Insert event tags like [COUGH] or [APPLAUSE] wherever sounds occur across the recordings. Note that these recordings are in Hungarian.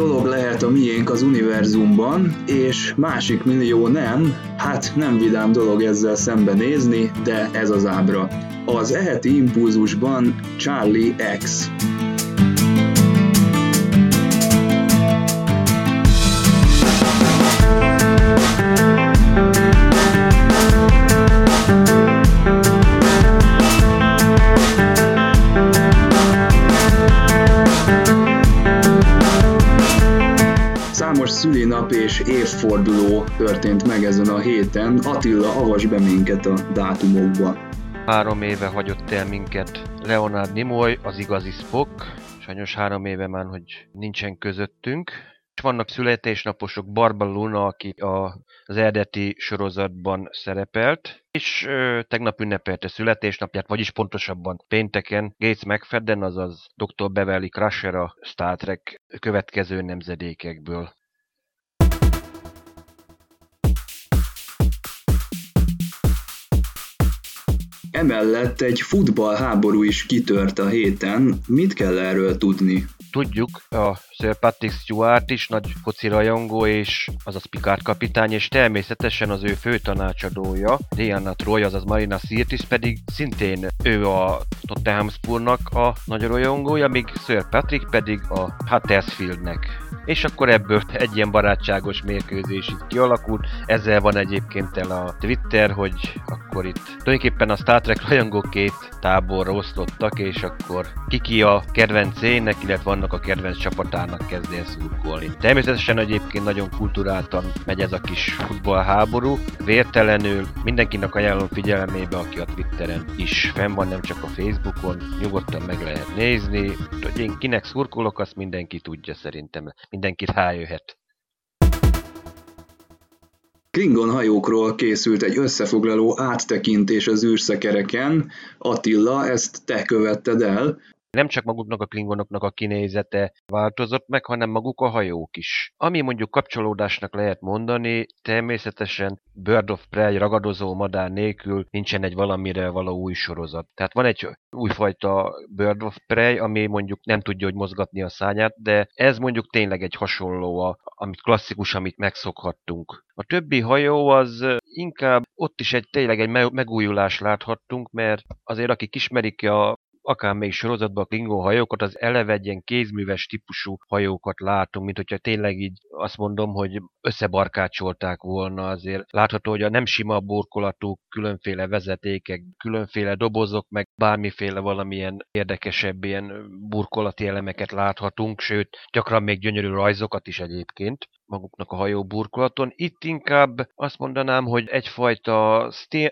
dolog lehet a miénk az univerzumban, és másik millió nem, hát nem vidám dolog ezzel szembenézni, de ez az ábra. Az eheti impulzusban Charlie X. szülinap és évforduló történt meg ezen a héten. Attila, avas be minket a dátumokba. Három éve hagyott el minket Leonard Nimoy, az igazi Spock. Sajnos három éve már, hogy nincsen közöttünk. És vannak születésnaposok, Barba Luna, aki a, az eredeti sorozatban szerepelt, és ö, tegnap ünnepelte születésnapját, vagyis pontosabban pénteken Gates McFadden, azaz Dr. Beverly Crusher a Star Trek következő nemzedékekből. Emellett egy futballháború is kitört a héten. Mit kell erről tudni? Tudjuk, a Sir Patrick Stewart is nagy foci rajongó, és azaz Picard kapitány, és természetesen az ő fő tanácsadója, Diana Troy, azaz Marina Sirtis pedig szintén ő a Tottenham Spurnak a nagy rajongója, míg Sir Patrick pedig a Huddersfieldnek. És akkor ebből egy ilyen barátságos mérkőzés itt kialakult. Ezzel van egyébként el a Twitter, hogy akkor itt tulajdonképpen a Star Trek rajongók két táborra osztottak, és akkor kiki a kedvencének, illetve annak a kedvenc csapatának kezd el szurkolni. Természetesen egyébként nagyon kulturáltan megy ez a kis futballháború, vértelenül mindenkinek ajánlom figyelmébe, aki a Twitteren is fenn van, nem csak a Facebookon, nyugodtan meg lehet nézni, hogy én kinek szurkolok, azt mindenki tudja szerintem, mindenki rájöhet. Klingon hajókról készült egy összefoglaló áttekintés az űrszekereken. Attila, ezt te követted el. Nem csak maguknak a klingonoknak a kinézete változott meg, hanem maguk a hajók is. Ami mondjuk kapcsolódásnak lehet mondani, természetesen Bird of Prey ragadozó madár nélkül nincsen egy valamire való új sorozat. Tehát van egy újfajta Bird of Prey, ami mondjuk nem tudja, hogy mozgatni a szányát, de ez mondjuk tényleg egy hasonló, a, amit klasszikus, amit megszokhattunk. A többi hajó az inkább ott is egy tényleg egy megújulást láthattunk, mert azért akik ismerik a akármelyik sorozatban a Klingon hajókat, az eleve egy ilyen kézműves típusú hajókat látunk, mint hogyha tényleg így azt mondom, hogy összebarkácsolták volna azért. Látható, hogy a nem sima burkolatuk, különféle vezetékek, különféle dobozok, meg bármiféle valamilyen érdekesebb ilyen burkolati elemeket láthatunk, sőt, gyakran még gyönyörű rajzokat is egyébként maguknak a hajó burkolaton. Itt inkább azt mondanám, hogy egyfajta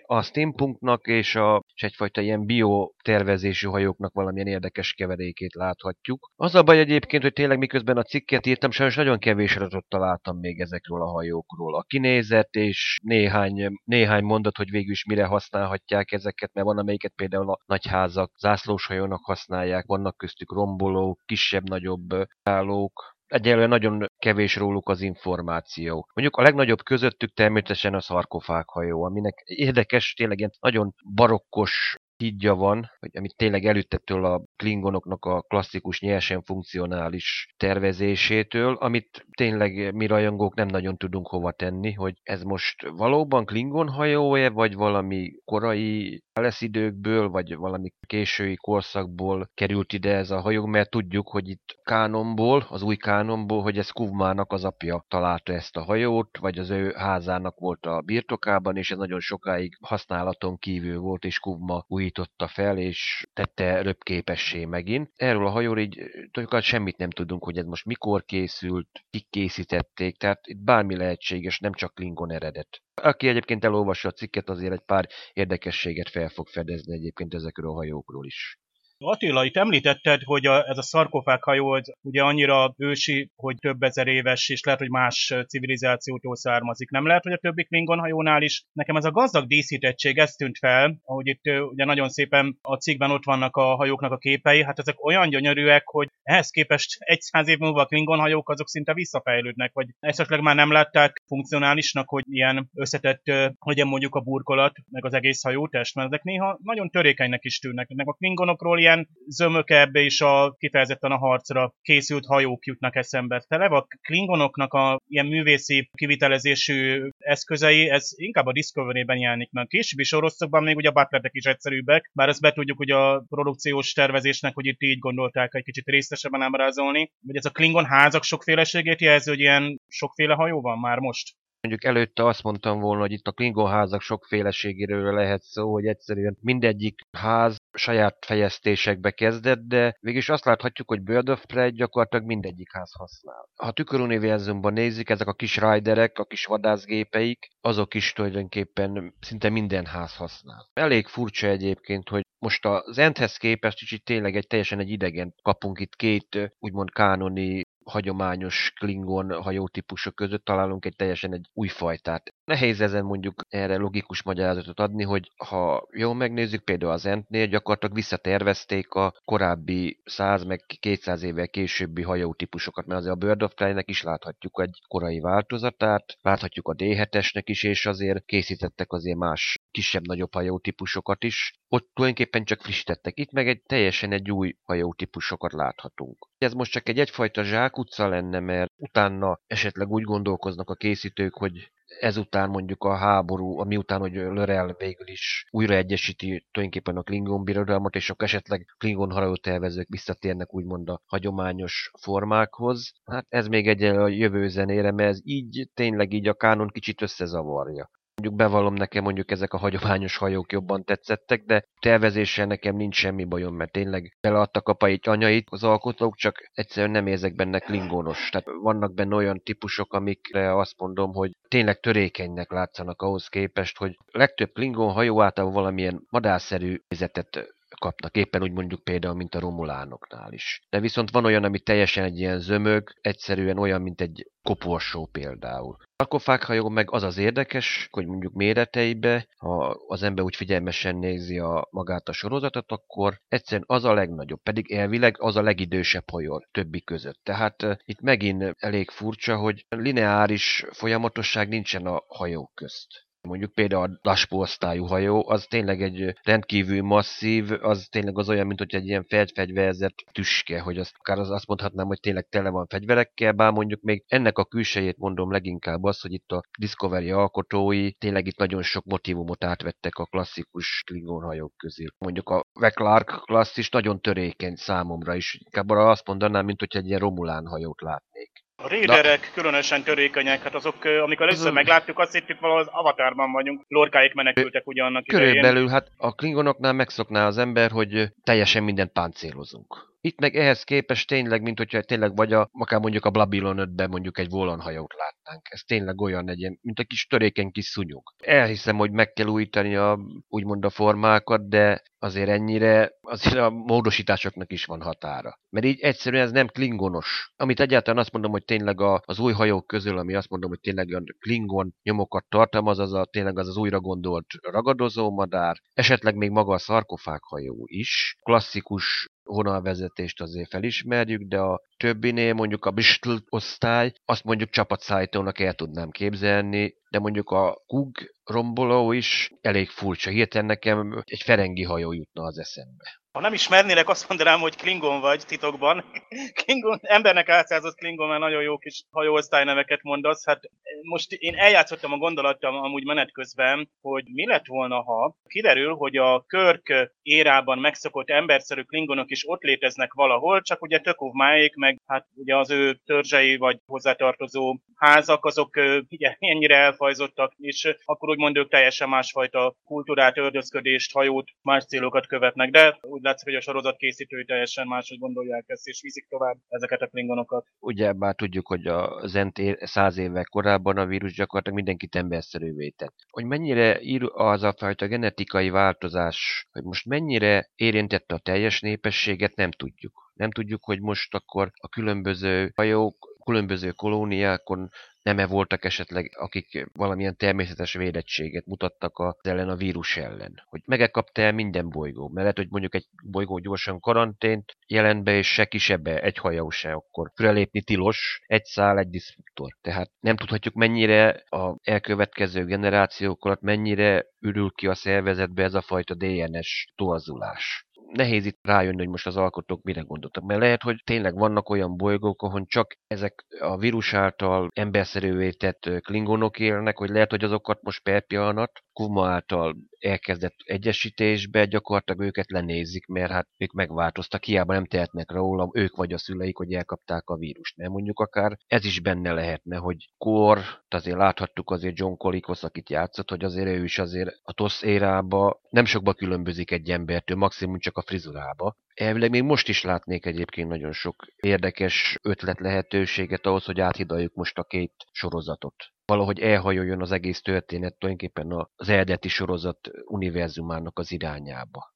a steampunknak és, a, és egyfajta ilyen bio tervezésű hajóknak valamilyen érdekes keverékét láthatjuk. Az a baj egyébként, hogy tényleg miközben a cikket írtam, sajnos nagyon kevés adatot találtam még ezekről a hajókról. A kinézet és néhány, néhány mondat, hogy végül is mire használhatják ezeket, mert van amelyiket például a nagyházak zászlóshajónak használják, vannak köztük rombolók, kisebb-nagyobb állók, egyelőre nagyon kevés róluk az információ. Mondjuk a legnagyobb közöttük természetesen a szarkofághajó, aminek érdekes, tényleg ilyen nagyon barokkos hídja van, hogy amit tényleg előttettől a klingonoknak a klasszikus nyersen funkcionális tervezésétől, amit tényleg mi rajongók nem nagyon tudunk hova tenni, hogy ez most valóban klingon hajó-e, vagy valami korai lesz időkből, vagy valami késői korszakból került ide ez a hajó, mert tudjuk, hogy itt Kánonból, az új Kánonból, hogy ez Kuvmának az apja találta ezt a hajót, vagy az ő házának volt a birtokában, és ez nagyon sokáig használaton kívül volt, és Kuvma újította fel, és tette röpképessé megint. Erről a hajóról így tulajdonképpen semmit nem tudunk, hogy ez most mikor készült, kik készítették, tehát itt bármi lehetséges, nem csak Klingon eredet. Aki egyébként elolvassa a cikket, azért egy pár érdekességet fel fog fedezni egyébként ezekről a hajókról is. Attila, itt említetted, hogy a, ez a szarkofág hajó az ugye annyira ősi, hogy több ezer éves, és lehet, hogy más civilizációtól származik. Nem lehet, hogy a többi Klingon hajónál is. Nekem ez a gazdag díszítettség, ez tűnt fel, ahogy itt ugye nagyon szépen a cikkben ott vannak a hajóknak a képei, hát ezek olyan gyönyörűek, hogy ehhez képest egy száz év múlva a Klingon hajók azok szinte visszafejlődnek, vagy esetleg már nem látták funkcionálisnak, hogy ilyen összetett legyen mondjuk a burkolat, meg az egész hajótest, mert ezek néha nagyon törékenynek is tűnnek. Meg a klingonokról ilyen zömökebb és a kifejezetten a harcra készült hajók jutnak eszembe. Tele a klingonoknak a ilyen művészi kivitelezésű eszközei, ez inkább a Discovery-ben jelenik meg. Későbbi sorozatokban még ugye a butlerek is egyszerűbbek, bár ezt be tudjuk hogy a produkciós tervezésnek, hogy itt így gondolták egy kicsit részesebben ábrázolni. Vagy ez a Klingon házak sokféleségét jelző, hogy ilyen sokféle hajó van már most? Mondjuk előtte azt mondtam volna, hogy itt a Klingon házak sokféleségéről lehet szó, hogy egyszerűen mindegyik ház saját fejeztésekbe kezdett, de végülis azt láthatjuk, hogy Bird of Prey gyakorlatilag mindegyik ház használ. Ha tüköruniverzumban nézik, ezek a kis riderek, a kis vadászgépeik, azok is tulajdonképpen szinte minden ház használ. Elég furcsa egyébként, hogy most az Endhez képest kicsit tényleg egy teljesen egy idegen kapunk itt két úgymond kánoni hagyományos Klingon hajótípusok között találunk egy teljesen egy új fajtát. Nehéz ezen mondjuk erre logikus magyarázatot adni, hogy ha jól megnézzük, például az Entnél gyakorlatilag visszatervezték a korábbi 100 meg 200 évvel későbbi hajótípusokat, mert azért a Bird of Prey-nek is láthatjuk egy korai változatát, láthatjuk a D7-esnek is, és azért készítettek azért más kisebb-nagyobb hajótípusokat is. Ott tulajdonképpen csak frissítettek. Itt meg egy teljesen egy új hajótípusokat láthatunk. Ez most csak egy egyfajta zsákutca lenne, mert utána esetleg úgy gondolkoznak a készítők, hogy ezután mondjuk a háború, miután, hogy Lörel végül is újra egyesíti tulajdonképpen a Klingon birodalmat, és akkor esetleg Klingon hajótervezők visszatérnek úgymond a hagyományos formákhoz. Hát ez még egy a jövő zenére, mert ez így tényleg így a kánon kicsit összezavarja. Mondjuk bevallom nekem mondjuk ezek a hagyományos hajók jobban tetszettek, de tervezéssel nekem nincs semmi bajom, mert tényleg beleadtak a pait anyait az alkotók, csak egyszerűen nem érzek benne klingonos. Tehát vannak benne olyan típusok, amikre azt mondom, hogy tényleg törékenynek látszanak ahhoz képest, hogy legtöbb klingon hajó általában valamilyen madárszerű nézetet kapnak, éppen úgy mondjuk például, mint a romulánoknál is. De viszont van olyan, ami teljesen egy ilyen zömög, egyszerűen olyan, mint egy koporsó például. Sarkofághajó meg az az érdekes, hogy mondjuk méreteibe, ha az ember úgy figyelmesen nézi a, magát a sorozatot, akkor egyszerűen az a legnagyobb, pedig elvileg az a legidősebb hajó többi között. Tehát uh, itt megint elég furcsa, hogy lineáris folyamatosság nincsen a hajók közt. Mondjuk például a Daspo osztályú hajó, az tényleg egy rendkívül masszív, az tényleg az olyan, mint hogy egy ilyen felfegyverzett tüske, hogy azt, akár az azt mondhatnám, hogy tényleg tele van fegyverekkel, bár mondjuk még ennek a külsejét mondom leginkább az, hogy itt a Discovery alkotói tényleg itt nagyon sok motivumot átvettek a klasszikus Klingon hajók közül. Mondjuk a Veclark klassz is nagyon törékeny számomra is, inkább arra azt mondanám, mint hogy egy ilyen Romulán hajót látnék. A Raiderek Na. különösen törékenyek, hát azok, amikor először megláttuk, azt hittük valahol az avatarban vagyunk. Lorkáik menekültek ugye annak Körülbelül, hát a klingonoknál megszokná az ember, hogy teljesen mindent páncélozunk. Itt meg ehhez képest tényleg, mint hogyha tényleg vagy a, akár mondjuk a Babylon 5-ben mondjuk egy volanhajót látnánk. Ez tényleg olyan egy mint egy kis törékeny kis szúnyog. Elhiszem, hogy meg kell újítani a, úgymond a formákat, de azért ennyire, azért a módosításoknak is van határa. Mert így egyszerűen ez nem klingonos. Amit egyáltalán azt mondom, hogy tényleg a, az új hajók közül, ami azt mondom, hogy tényleg a klingon nyomokat tartalmaz, az a, tényleg az az újra gondolt ragadozó madár, esetleg még maga a szarkofághajó is, klasszikus vonalvezetést azért felismerjük, de a többinél mondjuk a Bristol osztály, azt mondjuk csapatszállítónak el tudnám képzelni, de mondjuk a Kug romboló is elég furcsa. Hirtelen nekem egy ferengi hajó jutna az eszembe. Ha nem ismernélek, azt mondanám, hogy Klingon vagy titokban. [LAUGHS] Klingon, embernek átszázott Klingon, mert nagyon jó kis hajóosztály neveket mondasz. Hát most én eljátszottam a gondolattam amúgy menet közben, hogy mi lett volna, ha kiderül, hogy a Körk érában megszokott emberszerű Klingonok is ott léteznek valahol, csak ugye Tökov máék, meg hát ugye az ő törzsei vagy hozzátartozó házak, azok ugye ennyire elfajzottak, és akkor úgymond ők teljesen másfajta kultúrát, ördözködést, hajót, más célokat követnek. De úgy látszik, hogy a sorozat készítői teljesen máshogy gondolják ezt, és viszik tovább ezeket a klingonokat. Ugye már tudjuk, hogy a Zent száz évvel korábban a vírus gyakorlatilag mindenkit emberszerűvé tett. Hogy mennyire ír az a fajta genetikai változás, hogy most mennyire érintette a teljes népességet, nem tudjuk. Nem tudjuk, hogy most akkor a különböző hajók különböző kolóniákon nem-e voltak esetleg, akik valamilyen természetes védettséget mutattak az ellen a vírus ellen. Hogy megekapta minden bolygó. Mert lehet, hogy mondjuk egy bolygó gyorsan karantént jelent be, és se kisebbe, egy hajó se, akkor fölelépni tilos, egy szál, egy diszruptor. Tehát nem tudhatjuk mennyire a elkövetkező generációk alatt mennyire ürül ki a szervezetbe ez a fajta DNS torzulás nehéz itt rájönni, hogy most az alkotók mire gondoltak. Mert lehet, hogy tényleg vannak olyan bolygók, ahol csak ezek a vírus által emberszerűvé tett klingonok élnek, hogy lehet, hogy azokat most per pillanat Kuma által elkezdett egyesítésbe gyakorlatilag őket lenézik, mert hát ők megváltoztak, hiába nem tehetnek róla, ők vagy a szüleik, hogy elkapták a vírust. Nem mondjuk akár ez is benne lehetne, hogy kor, azért láthattuk azért John Colicos, akit játszott, hogy azért ő is azért a TOSZ érába nem sokba különbözik egy embertől, maximum csak a frizurába. Elvileg még most is látnék egyébként nagyon sok érdekes ötlet lehetőséget ahhoz, hogy áthidaljuk most a két sorozatot valahogy elhajoljon az egész történet tulajdonképpen az eredeti sorozat univerzumának az irányába.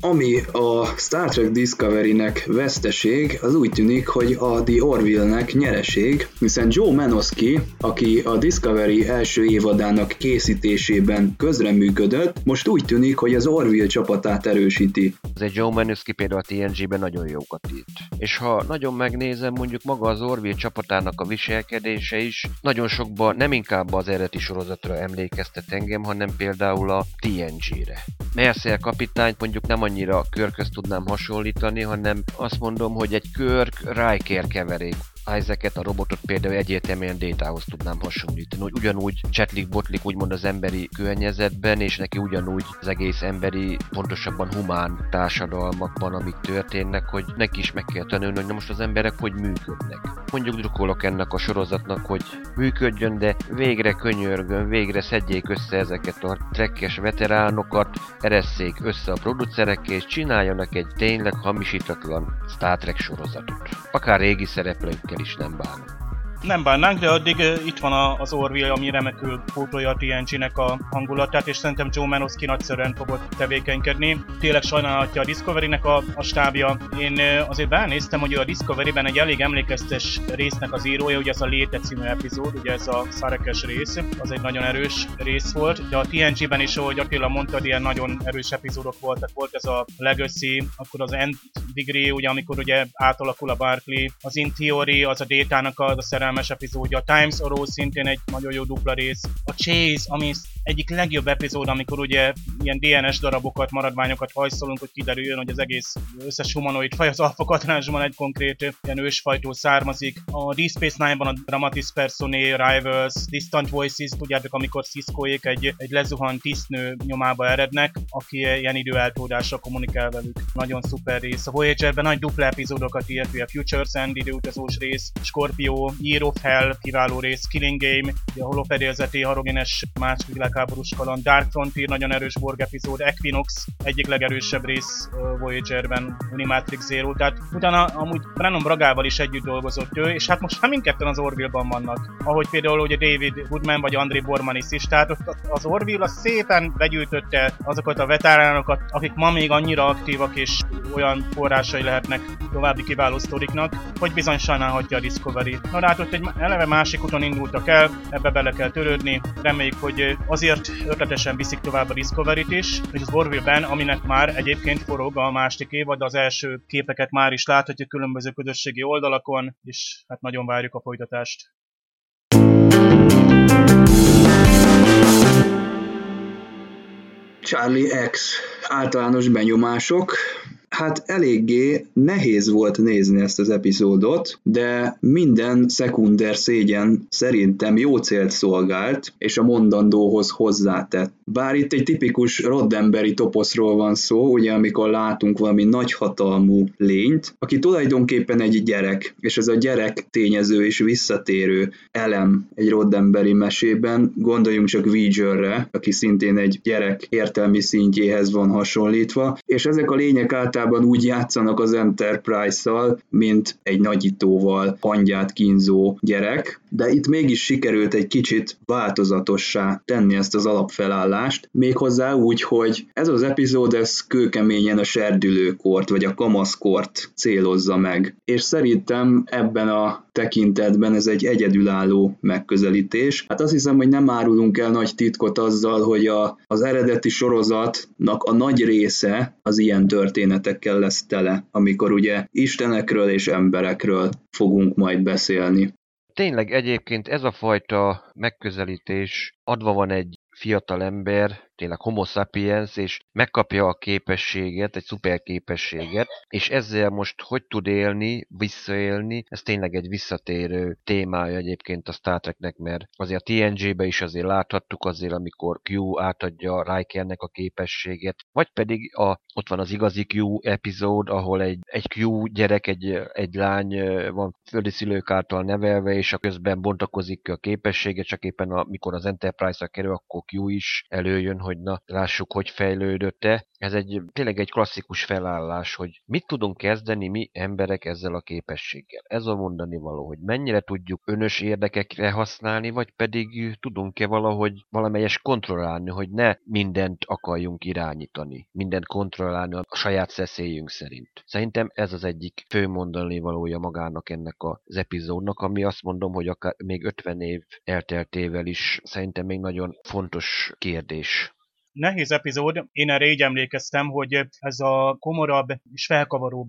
Ami a Star Trek Discovery-nek veszteség, az úgy tűnik, hogy a The Orville-nek nyereség, hiszen Joe Manoski, aki a Discovery első évadának készítésében közreműködött, most úgy tűnik, hogy az Orville csapatát erősíti. Egy Joe Manoski például a TNG-ben nagyon jókat írt. És ha nagyon megnézem, mondjuk maga az Orville csapatának a viselkedése is nagyon sokban nem inkább az eredeti sorozatra emlékeztet engem, hanem például a TNG-re. Mercer kapitányt mondjuk nem annyira körköz tudnám hasonlítani, hanem azt mondom, hogy egy körk Riker keverék Isaac-et, a robotot például egyértelműen Détához tudnám hasonlítani, hogy ugyanúgy csetlik-botlik úgymond az emberi környezetben, és neki ugyanúgy az egész emberi, pontosabban humán társadalmakban, amik történnek, hogy neki is meg kell tanulni, hogy na most az emberek hogy működnek. Mondjuk drukkolok ennek a sorozatnak, hogy működjön, de végre könyörgön, végre szedjék össze ezeket a trekkes veteránokat, eresszék össze a producerekkel, és csináljanak egy tényleg hamisítatlan Star Trek sorozatot. Akár régi szereplőkkel is nem bánom nem bánnánk, de addig uh, itt van az Orville, ami remekül pótolja a TNG-nek a hangulatát, és szerintem Joe Manoski nagyszerűen fogott tevékenykedni. Tényleg sajnálhatja a Discovery-nek a, a stábja. Én uh, azért benéztem, hogy a Discovery-ben egy elég emlékeztes résznek az írója, ugye ez a Léte című epizód, ugye ez a szarekes rész, az egy nagyon erős rész volt, de a TNG-ben is, ahogy Attila mondta, ilyen nagyon erős epizódok voltak. Volt ez a Legacy, akkor az End Degree, ugye amikor ugye átalakul a Barclay, az In Theory, az a Data-nak a, a szerelmes epizódja, a Times Arrow szintén egy nagyon jó dupla rész, a Chase, ami egyik legjobb epizód, amikor ugye ilyen DNS darabokat, maradványokat hajszolunk, hogy kiderüljön, hogy az egész összes humanoid faj az alfa egy konkrét ilyen ősfajtól származik. A Deep Space Nine-ban a Dramatis Personae, Rivals, Distant Voices, tudjátok, amikor Ciscoék egy, egy lezuhant tisztnő nyomába erednek, aki ilyen időeltódásra kommunikál velük. Nagyon szuper rész. A Voyager-ben nagy dupla epizódokat írt, a Futures End időutazós rész, Scorpio, Year of Hell, kiváló rész, Killing Game, a holofedélzeti harogénes második világháborús kaland, Dark Frontier, nagyon erős Borg epizód, Equinox, egyik legerősebb rész Voyager-ben, Unimatrix Zero, tehát utána amúgy Brennan Bragával is együtt dolgozott ő, és hát most már mindketten az Orville-ban vannak, ahogy például ugye David Woodman vagy André Bormanis is, tehát az Orville az szépen begyűjtötte azokat a veteránokat, akik ma még annyira aktívak és olyan forrásai lehetnek további kiváló sztoriknak, hogy bizony sajnálhatja a Discovery. Na ott egy eleve másik úton indultak el, ebbe bele kell törődni, reméljük, hogy azért ötletesen viszik tovább a Discovery-t is, és az Orville-ben, aminek már egyébként forog a másik évad, az első képeket már is láthatjuk különböző közösségi oldalakon, és hát nagyon várjuk a folytatást. Charlie X általános benyomások. Hát eléggé nehéz volt nézni ezt az epizódot, de minden szekunder szégyen szerintem jó célt szolgált, és a mondandóhoz hozzátett. Bár itt egy tipikus Roddenberry toposzról van szó, ugye amikor látunk valami nagyhatalmú lényt, aki tulajdonképpen egy gyerek, és ez a gyerek tényező és visszatérő elem egy Roddenberry mesében, gondoljunk csak Vigerre, aki szintén egy gyerek értelmi szintjéhez van hasonlítva, és ezek a lények általában úgy játszanak az Enterprise-szal, mint egy nagyítóval hangyát kínzó gyerek, de itt mégis sikerült egy kicsit változatossá tenni ezt az alapfelállást, méghozzá úgy, hogy ez az epizód ez kőkeményen a serdülőkort, vagy a kamaszkort célozza meg. És szerintem ebben a tekintetben ez egy egyedülálló megközelítés. Hát azt hiszem, hogy nem árulunk el nagy titkot azzal, hogy a, az eredeti sorozatnak a nagy része az ilyen történetekkel lesz tele, amikor ugye istenekről és emberekről fogunk majd beszélni. Tényleg egyébként ez a fajta megközelítés adva van egy fiatal ember, tényleg homo sapiens, és megkapja a képességet, egy szuper képességet, és ezzel most hogy tud élni, visszaélni, ez tényleg egy visszatérő témája egyébként a Star Treknek, mert azért a TNG-be is azért láthattuk azért, amikor Q átadja Rikernek a képességet, vagy pedig a, ott van az igazi Q epizód, ahol egy, egy Q gyerek, egy, egy lány van földi szülők által nevelve, és a közben bontakozik a képessége, csak éppen amikor az Enterprise-ra kerül, akkor Q is előjön, hogy na, lássuk, hogy fejlődött-e. Ez egy tényleg egy klasszikus felállás, hogy mit tudunk kezdeni mi emberek ezzel a képességgel. Ez a mondani való, hogy mennyire tudjuk önös érdekekre használni, vagy pedig tudunk-e valahogy valamelyes kontrollálni, hogy ne mindent akarjunk irányítani, mindent kontrollálni a saját szeszélyünk szerint. Szerintem ez az egyik fő mondani valója magának ennek az epizódnak, ami azt mondom, hogy akár még 50 év elteltével is szerintem még nagyon fontos kérdés nehéz epizód. Én erre így emlékeztem, hogy ez a komorabb és felkavaróbb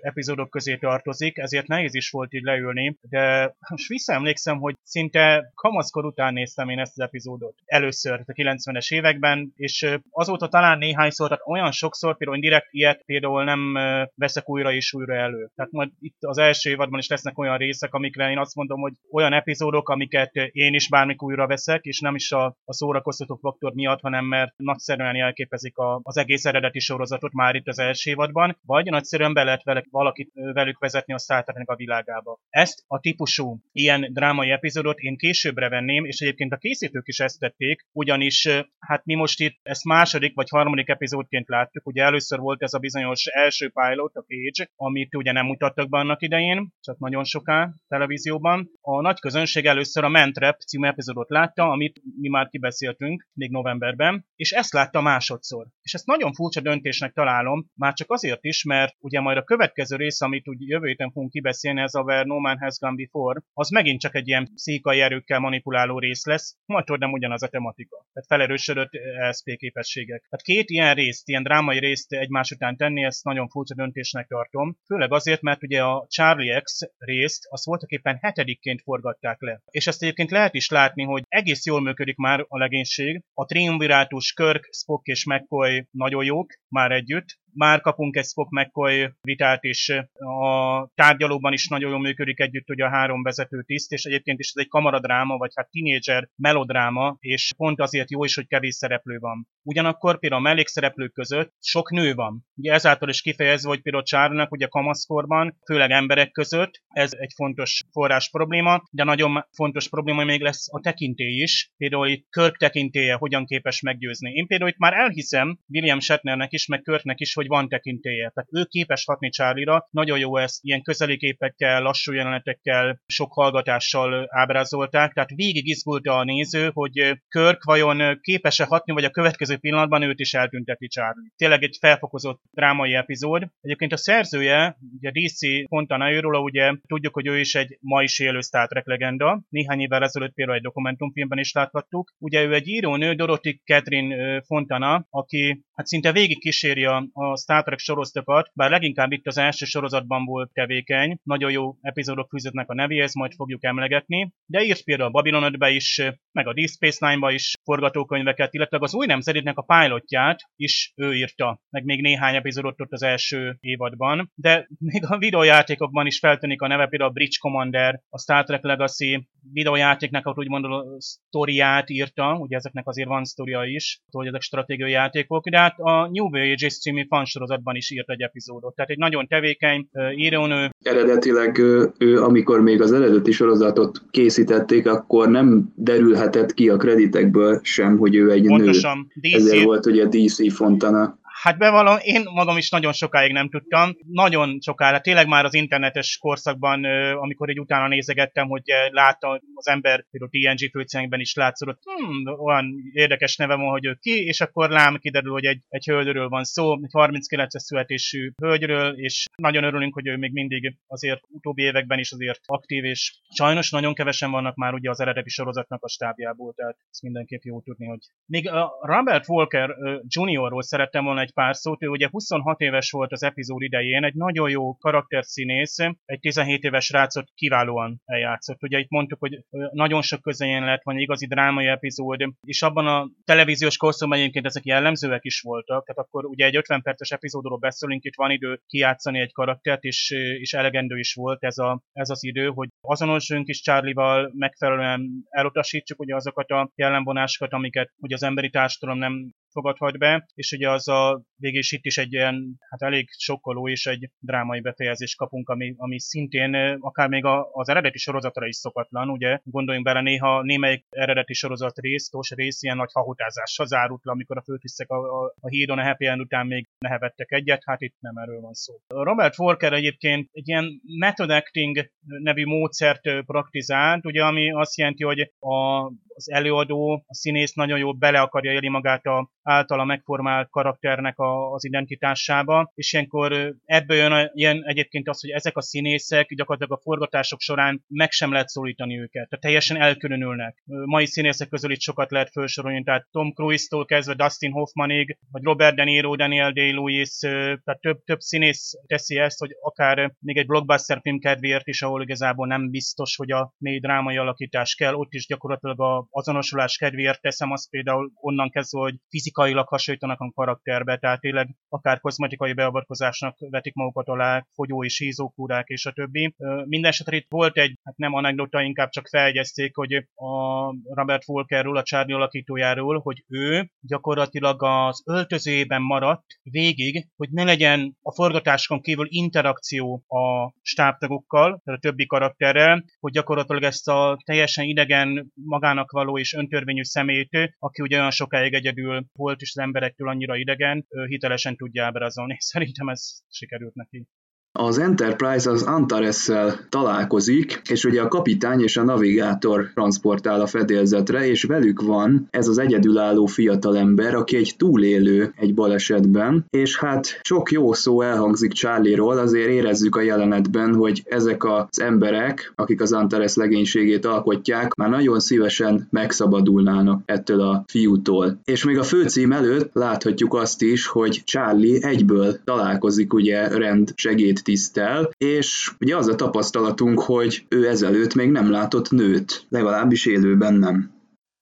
epizódok közé tartozik, ezért nehéz is volt így leülni, de most visszaemlékszem, hogy szinte kamaszkor után néztem én ezt az epizódot. Először a 90-es években, és azóta talán néhányszor, tehát olyan sokszor, például direkt ilyet például nem veszek újra és újra elő. Tehát majd itt az első évadban is lesznek olyan részek, amikre én azt mondom, hogy olyan epizódok, amiket én is bármikor újra veszek, és nem is a, a szórakoztató faktor miatt, hanem mert nagyszerűen jelképezik a, az egész eredeti sorozatot már itt az első évadban, vagy nagyszerűen be lehet vele, valakit velük vezetni a Star a világába. Ezt a típusú ilyen drámai epizódot én későbbre venném, és egyébként a készítők is ezt tették, ugyanis hát mi most itt ezt második vagy harmadik epizódként láttuk, ugye először volt ez a bizonyos első pilot, a Page, amit ugye nem mutattak be annak idején, csak nagyon soká televízióban. A nagy közönség először a Mentrep című epizódot látta, amit mi már kibeszéltünk még novemberben, és ezt látta másodszor. És ezt nagyon furcsa döntésnek találom, már csak azért is, mert ugye majd a következő rész, amit úgy jövő héten fogunk kibeszélni, ez a Where No Man Has Gone Before, az megint csak egy ilyen pszichai erőkkel manipuláló rész lesz, majd nem ugyanaz a tematika. Tehát felerősödött ESP képességek. Tehát két ilyen részt, ilyen drámai részt egymás után tenni, ezt nagyon furcsa döntésnek tartom. Főleg azért, mert ugye a Charlie X részt, azt voltak éppen hetedikként forgatták le. És ezt egyébként lehet is látni, hogy egész jól működik már a legénység. A triumvirátus Kirk, Spock és McCoy nagyon jók már együtt, már kapunk egy Spock McCoy vitát is, a tárgyalóban is nagyon jól működik együtt ugye a három vezető tiszt, és egyébként is ez egy kamaradráma, vagy hát tínédzser melodráma, és pont azért jó is, hogy kevés szereplő van. Ugyanakkor például a mellékszereplők között sok nő van. Ugye ezáltal is kifejezve, hogy például Csárnak ugye kamaszkorban, főleg emberek között, ez egy fontos forrás probléma, de nagyon fontos probléma még lesz a tekintély is. Például itt Körk tekintélye hogyan képes meggyőzni. Én például itt már elhiszem William Shatnernek is, meg Körknek is, hogy van tekintélye. Tehát ő képes hatni Charlie-ra, nagyon jó ezt ilyen közeli képekkel, lassú jelenetekkel, sok hallgatással ábrázolták, tehát végig izgulta a néző, hogy Körk vajon képes-e hatni, vagy a következő pillanatban őt is eltünteti Charlie. Tényleg egy felfokozott drámai epizód. Egyébként a szerzője, ugye DC Fontana ugye tudjuk, hogy ő is egy ma is élő Star Trek legenda. Néhány évvel ezelőtt például egy dokumentumfilmben is láthattuk. Ugye ő egy írónő, Dorothy Catherine Fontana, aki hát szinte végig kíséri a, a Star Trek sorozatokat, bár leginkább itt az első sorozatban volt tevékeny, nagyon jó epizódok fűződnek a nevéhez, majd fogjuk emlegetni, de írt például a Babylon is, meg a Deep Space Nine-ba is forgatókönyveket, illetve az új nemzedéknek a pilotját is ő írta, meg még néhány epizódot ott az első évadban, de még a videójátékokban is feltűnik a neve, például a Bridge Commander, a Star Trek Legacy videójátéknak, ahogy úgymond a sztoriát írta, ugye ezeknek azért van sztoria is, hogy ezek stratégiai játékok, de hát a New Ages című fansorozatban is írt egy epizódot. Tehát egy nagyon tevékeny írónő. Eredetileg ő, amikor még az eredeti sorozatot készítették, akkor nem derülhetett ki a kreditekből sem, hogy ő egy Pontosan, nő. DC... Ezért volt ugye DC Fontana Hát bevallom, én magam is nagyon sokáig nem tudtam. Nagyon sokára, tényleg már az internetes korszakban, amikor egy utána nézegettem, hogy látta az ember, például TNG főcengben is látszott, hmm, olyan érdekes neve van, hogy ő ki, és akkor lám kiderül, hogy egy, egy hölgyről van szó, egy 39-es születésű hölgyről, és nagyon örülünk, hogy ő még mindig azért utóbbi években is azért aktív, és sajnos nagyon kevesen vannak már ugye az eredeti sorozatnak a stábjából, tehát ezt mindenképp jó tudni, hogy még a Robert Walker Juniorról szerettem volna egy pár szót, ő ugye 26 éves volt az epizód idején, egy nagyon jó karakterszínész, egy 17 éves rácot kiválóan eljátszott. Ugye itt mondtuk, hogy nagyon sok közönyen lett, van egy igazi drámai epizód, és abban a televíziós korszakban egyébként ezek jellemzőek is voltak, tehát akkor ugye egy 50 perces epizódról beszélünk, itt van idő kijátszani egy karaktert, és, és elegendő is volt ez, a, ez az idő, hogy azonosuljunk is Charlie-val, megfelelően elutasítsuk ugye azokat a jellemvonásokat, amiket ugye az emberi társadalom nem fogadhat be, és ugye az a végig itt is egy ilyen, hát elég sokkoló és egy drámai befejezés kapunk, ami, ami szintén akár még a, az eredeti sorozatra is szokatlan, ugye gondoljunk bele néha némelyik eredeti sorozat rész, tos rész ilyen nagy hahotázással zárult le, amikor a főtisztek a, a, a hídon a happy end után még nehevettek egyet, hát itt nem erről van szó. Robert Walker egyébként egy ilyen method acting nevű módszert praktizált, ugye ami azt jelenti, hogy a az előadó, a színész nagyon jól bele akarja élni magát a általa megformált karakternek a, az identitásába, és ilyenkor ebből jön a, ilyen egyébként az, hogy ezek a színészek gyakorlatilag a forgatások során meg sem lehet szólítani őket, tehát teljesen elkülönülnek. Mai színészek közül itt sokat lehet felsorolni, tehát Tom Cruise-tól kezdve Dustin Hoffmanig, vagy Robert De Niro, Daniel Day-Lewis, tehát több, több színész teszi ezt, hogy akár még egy blockbuster film kedvéért is, ahol igazából nem biztos, hogy a mély drámai alakítás kell, ott is gyakorlatilag a azonosulás kedvéért teszem azt például onnan kezdve, hogy fizikailag hasonlítanak a karakterbe, tehát tényleg akár kozmetikai beavatkozásnak vetik magukat alá, fogyói sízókúrák és a többi. Mindenesetre itt volt egy, hát nem anekdota, inkább csak feljegyezték, hogy a Robert Walkerről, a Charlie alakítójáról, hogy ő gyakorlatilag az öltözőjében maradt végig, hogy ne legyen a forgatáskon kívül interakció a stábtagokkal, tehát a többi karakterrel, hogy gyakorlatilag ezt a teljesen idegen magának való és öntörvényű szemét, aki ugye olyan sokáig egyedül volt, és az emberektől annyira idegen, hitelesen tudja ábrázolni. [LAUGHS] Szerintem ez sikerült neki. Az Enterprise az Antares-szel találkozik, és ugye a kapitány és a navigátor transportál a fedélzetre, és velük van ez az egyedülálló fiatalember, aki egy túlélő egy balesetben, és hát sok jó szó elhangzik Charlie-ról, azért érezzük a jelenetben, hogy ezek az emberek, akik az Antares legénységét alkotják, már nagyon szívesen megszabadulnának ettől a fiútól. És még a főcím előtt láthatjuk azt is, hogy Charlie egyből találkozik ugye rend segít tisztel, és ugye az a tapasztalatunk, hogy ő ezelőtt még nem látott nőt, legalábbis élőben nem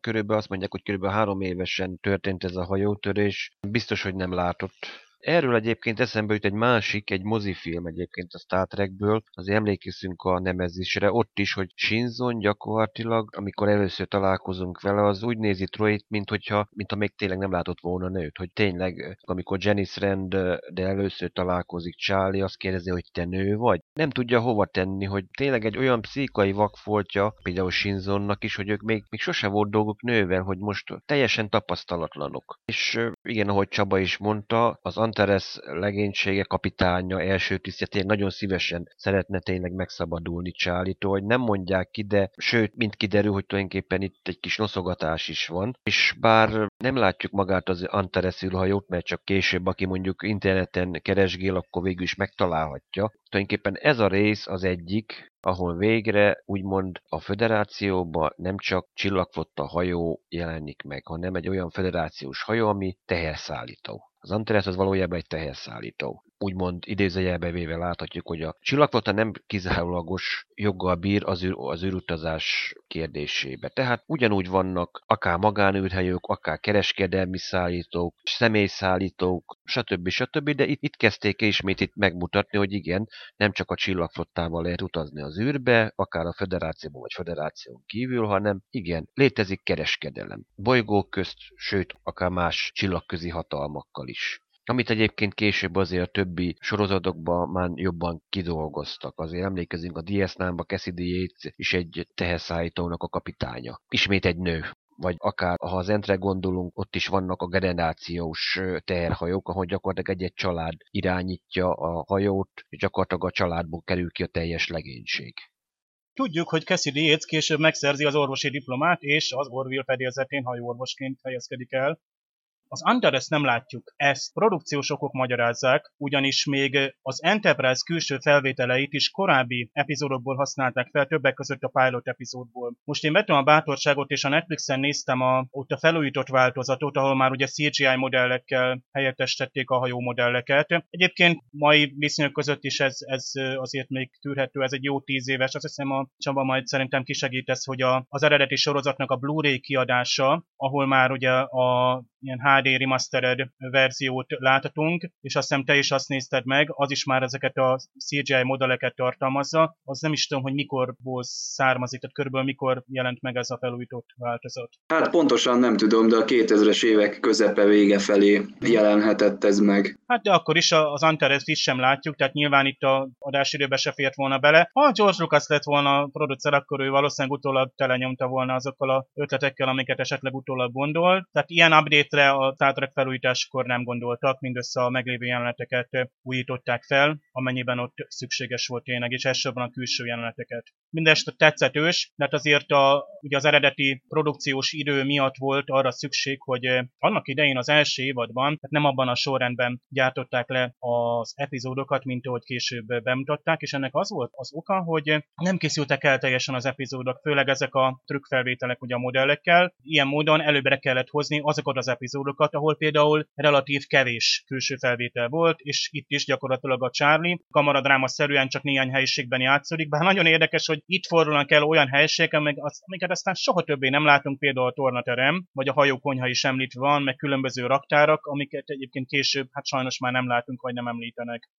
körülbelül azt mondják, hogy körülbelül három évesen történt ez a hajótörés. Biztos, hogy nem látott Erről egyébként eszembe jut egy másik, egy mozifilm egyébként a Star Trekből, az emlékezünk a Nemezisre, ott is, hogy Shinzon gyakorlatilag, amikor először találkozunk vele, az úgy nézi Troyt, mint hogyha, mint ha még tényleg nem látott volna nőt, hogy tényleg, amikor Janice Rand de először találkozik Charlie, azt kérdezi, hogy te nő vagy. Nem tudja hova tenni, hogy tényleg egy olyan pszikai vakfoltja, például Shinzonnak is, hogy ők még, még sose volt dolguk nővel, hogy most teljesen tapasztalatlanok. És igen, ahogy Csaba is mondta, az Antares legénysége kapitánya, első tisztje nagyon szívesen szeretne tényleg megszabadulni Csálitól, hogy nem mondják ki, de sőt, mint kiderül, hogy tulajdonképpen itt egy kis noszogatás is van, és bár nem látjuk magát az Antares űrhajót, mert csak később, aki mondjuk interneten keresgél, akkor végül is megtalálhatja. Tulajdonképpen ez a rész az egyik, ahol végre úgymond a föderációban nem csak csillagfotta hajó jelenik meg, hanem egy olyan föderációs hajó, ami teherszállító. Az Antares az valójában egy teherszállító úgymond idézőjelbe véve láthatjuk, hogy a csillagflotta nem kizárólagos joggal bír az, űr, az űrutazás kérdésébe. Tehát ugyanúgy vannak akár magánűrhelyök, akár kereskedelmi szállítók, személyszállítók, stb. stb. De itt, itt kezdték ismét itt megmutatni, hogy igen, nem csak a csillagflottával lehet utazni az űrbe, akár a federációban vagy federáción kívül, hanem igen, létezik kereskedelem. Bolygók közt, sőt, akár más csillagközi hatalmakkal is amit egyébként később azért a többi sorozatokban már jobban kidolgoztak. Azért emlékezünk a DS9-ba Cassidy Yates is egy teherszállítónak a kapitánya. Ismét egy nő. vagy akár ha az Entre gondolunk, ott is vannak a generációs teherhajók, ahol gyakorlatilag egy-egy család irányítja a hajót, és gyakorlatilag a családból kerül ki a teljes legénység. Tudjuk, hogy Cassidy Yates később megszerzi az orvosi diplomát, és az Orville fedélzetén hajóorvosként helyezkedik el. Az Antares nem látjuk. Ezt produkciós okok magyarázzák, ugyanis még az Enterprise külső felvételeit is korábbi epizódokból használták fel, többek között a pilot epizódból. Most én vettem a bátorságot, és a Netflixen néztem a, ott a felújított változatot, ahol már ugye CGI modellekkel helyettesítették a hajó modelleket. Egyébként mai viszonyok között is ez, ez azért még tűrhető, ez egy jó tíz éves, azt hiszem a Csaba majd szerintem kisegítesz, hogy a, az eredeti sorozatnak a Blu-ray kiadása, ahol már ugye a ilyen HD remastered verziót láthatunk, és azt hiszem te is azt nézted meg, az is már ezeket a CGI modelleket tartalmazza, az nem is tudom, hogy mikorból származik, tehát körülbelül mikor jelent meg ez a felújított változat. Hát pontosan nem tudom, de a 2000-es évek közepe vége felé jelenhetett ez meg. Hát de akkor is az Antares is sem látjuk, tehát nyilván itt a adásidőbe se fért volna bele. Ha George Lucas lett volna a producer, akkor ő valószínűleg utólag telenyomta volna azokkal a ötletekkel, amiket esetleg utólag gondol. Tehát ilyen update-re a Star Trek felújításkor nem gondoltak, mindössze a meglévő jeleneteket újították fel, amennyiben ott szükséges volt tényleg, és elsősorban a külső jeleneteket. Mindest tetszett ős, de hát azért a, ugye az eredeti produkciós idő miatt volt arra szükség, hogy annak idején az első évadban, tehát nem abban a sorrendben gyártották le az epizódokat, mint ahogy később bemutatták, és ennek az volt az oka, hogy nem készültek el teljesen az epizódok, főleg ezek a trükkfelvételek ugye a modellekkel. Ilyen módon előbbre kellett hozni azokat az epizódokat, ahol például relatív kevés külső felvétel volt, és itt is gyakorlatilag a Charlie kamaradráma szerűen csak néhány helyiségben játszódik, bár nagyon érdekes, hogy itt fordulnak el olyan helyiségek, amiket aztán soha többé nem látunk, például a tornaterem, vagy a hajókonyha is említve van, meg különböző raktárak, amiket egyébként később hát sajnos már nem látunk, vagy nem említenek.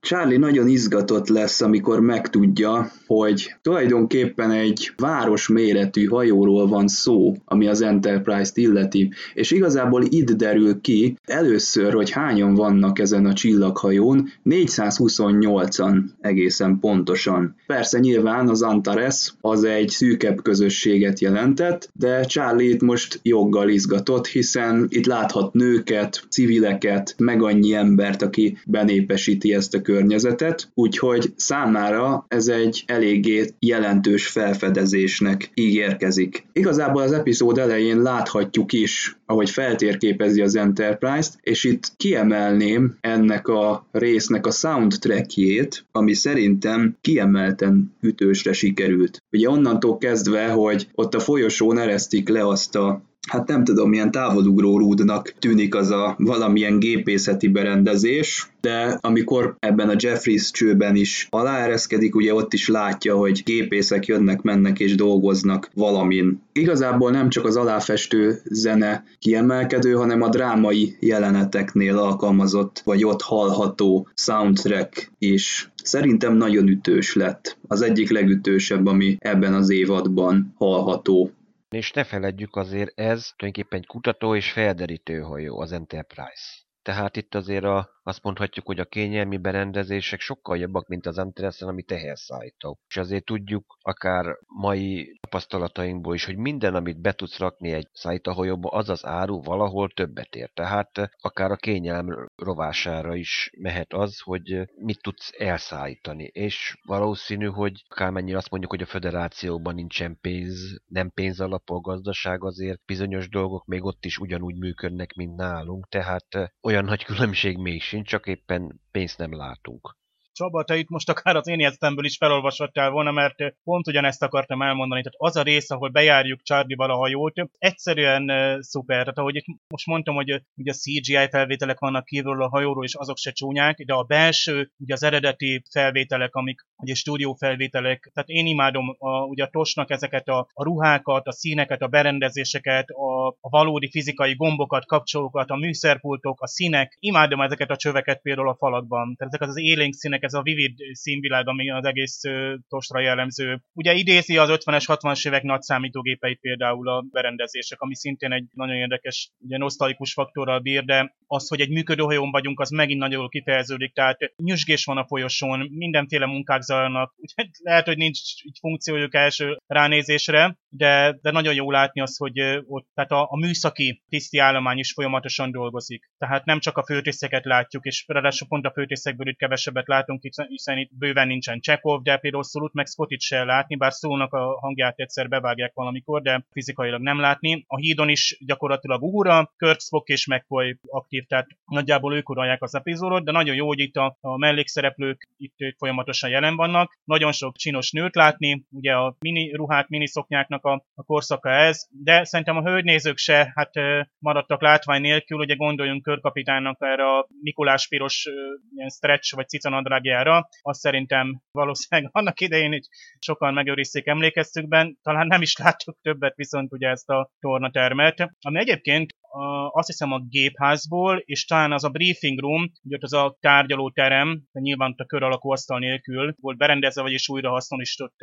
Charlie nagyon izgatott lesz, amikor megtudja, hogy tulajdonképpen egy város méretű hajóról van szó, ami az Enterprise-t illeti, és igazából itt derül ki először, hogy hányan vannak ezen a csillaghajón, 428-an egészen pontosan. Persze nyilván az Antares az egy szűkebb közösséget jelentett, de Charlie itt most joggal izgatott, hiszen itt láthat nőket, civileket, meg annyi embert, aki benépesíti ezt a környezetet, úgyhogy számára ez egy eléggé jelentős felfedezésnek ígérkezik. Igazából az epizód elején láthatjuk is, ahogy feltérképezi az Enterprise-t, és itt kiemelném ennek a résznek a soundtrackjét, ami szerintem kiemelten ütősre sikerült. Ugye onnantól kezdve, hogy ott a folyosón eresztik le azt a hát nem tudom, milyen távolugró rúdnak tűnik az a valamilyen gépészeti berendezés, de amikor ebben a Jeffries csőben is aláereszkedik, ugye ott is látja, hogy gépészek jönnek, mennek és dolgoznak valamin. Igazából nem csak az aláfestő zene kiemelkedő, hanem a drámai jeleneteknél alkalmazott, vagy ott hallható soundtrack is szerintem nagyon ütős lett. Az egyik legütősebb, ami ebben az évadban hallható. És ne feledjük azért, ez tulajdonképpen egy kutató és felderítő hajó, az Enterprise. Tehát itt azért a azt mondhatjuk, hogy a kényelmi berendezések sokkal jobbak, mint az Anteresen, ami teherszállító. És azért tudjuk, akár mai tapasztalatainkból is, hogy minden, amit be tudsz rakni egy szállítahajóba, az az áru valahol többet ér. Tehát akár a kényelm rovására is mehet az, hogy mit tudsz elszállítani. És valószínű, hogy akármennyire azt mondjuk, hogy a föderációban nincsen pénz, nem pénz alapú a gazdaság, azért bizonyos dolgok még ott is ugyanúgy működnek, mint nálunk, tehát olyan nagy különbség még sincs, csak éppen pénzt nem látunk. Csaba, te itt most akár az én jegyzetemből is felolvashattál volna, mert pont ugyanezt akartam elmondani. Tehát az a rész, ahol bejárjuk Charlie-val a hajót, egyszerűen uh, szuper. Tehát ahogy itt most mondtam, hogy ugye a CGI felvételek vannak kívülről a hajóról, és azok se csúnyák, de a belső, ugye az eredeti felvételek, amik ugye stúdió felvételek, tehát én imádom a, ugye a Tosnak ezeket a, a ruhákat, a színeket, a berendezéseket, a, a valódi fizikai gombokat, kapcsolókat, a műszerpultok, a színek, imádom ezeket a csöveket például a falakban. Tehát ezek az, az élénk színek, ez a vivid színvilág, ami az egész tosra jellemző. Ugye idézi az 50-es, 60-as évek nagy számítógépeit például a berendezések, ami szintén egy nagyon érdekes, ugye nosztalikus faktorral bír, de az, hogy egy működő hajón vagyunk, az megint nagyon jól kifejeződik, tehát nyüzsgés van a folyosón, mindenféle munkák zajlanak, úgyhogy lehet, hogy nincs így funkciójuk első ránézésre, de, de nagyon jó látni azt, hogy ott, tehát a, a műszaki tiszti állomány is folyamatosan dolgozik. Tehát nem csak a főtészeket látjuk, és ráadásul pont a főtészekből itt kevesebbet látunk, hiszen itt bőven nincsen Csekov, de például Szolut meg Scottit se látni, bár szónak a hangját egyszer bevágják valamikor, de fizikailag nem látni. A hídon is gyakorlatilag Uhura, Kirk, Spock és McCoy aktív, tehát nagyjából ők uralják az epizódot, de nagyon jó, hogy itt a, a mellékszereplők itt folyamatosan jelen vannak. Nagyon sok csinos nőt látni, ugye a mini ruhák, mini szoknyáknak a, a korszaka ez, de szerintem a hölgynézők se hát maradtak látvány nélkül, ugye gondoljunk körkapitánynak erre a Mikulás piros ilyen stretch vagy cicanadrágjára, azt szerintem valószínűleg [LAUGHS] annak idején így sokan megőrizték emlékeztükben, talán nem is láttuk többet viszont ugye ezt a tornatermet, ami egyébként azt hiszem a gépházból, és talán az a briefing room, ugye ott az a tárgyalóterem, de nyilván a kör alakú asztal nélkül volt berendezve, vagyis újra hasznosított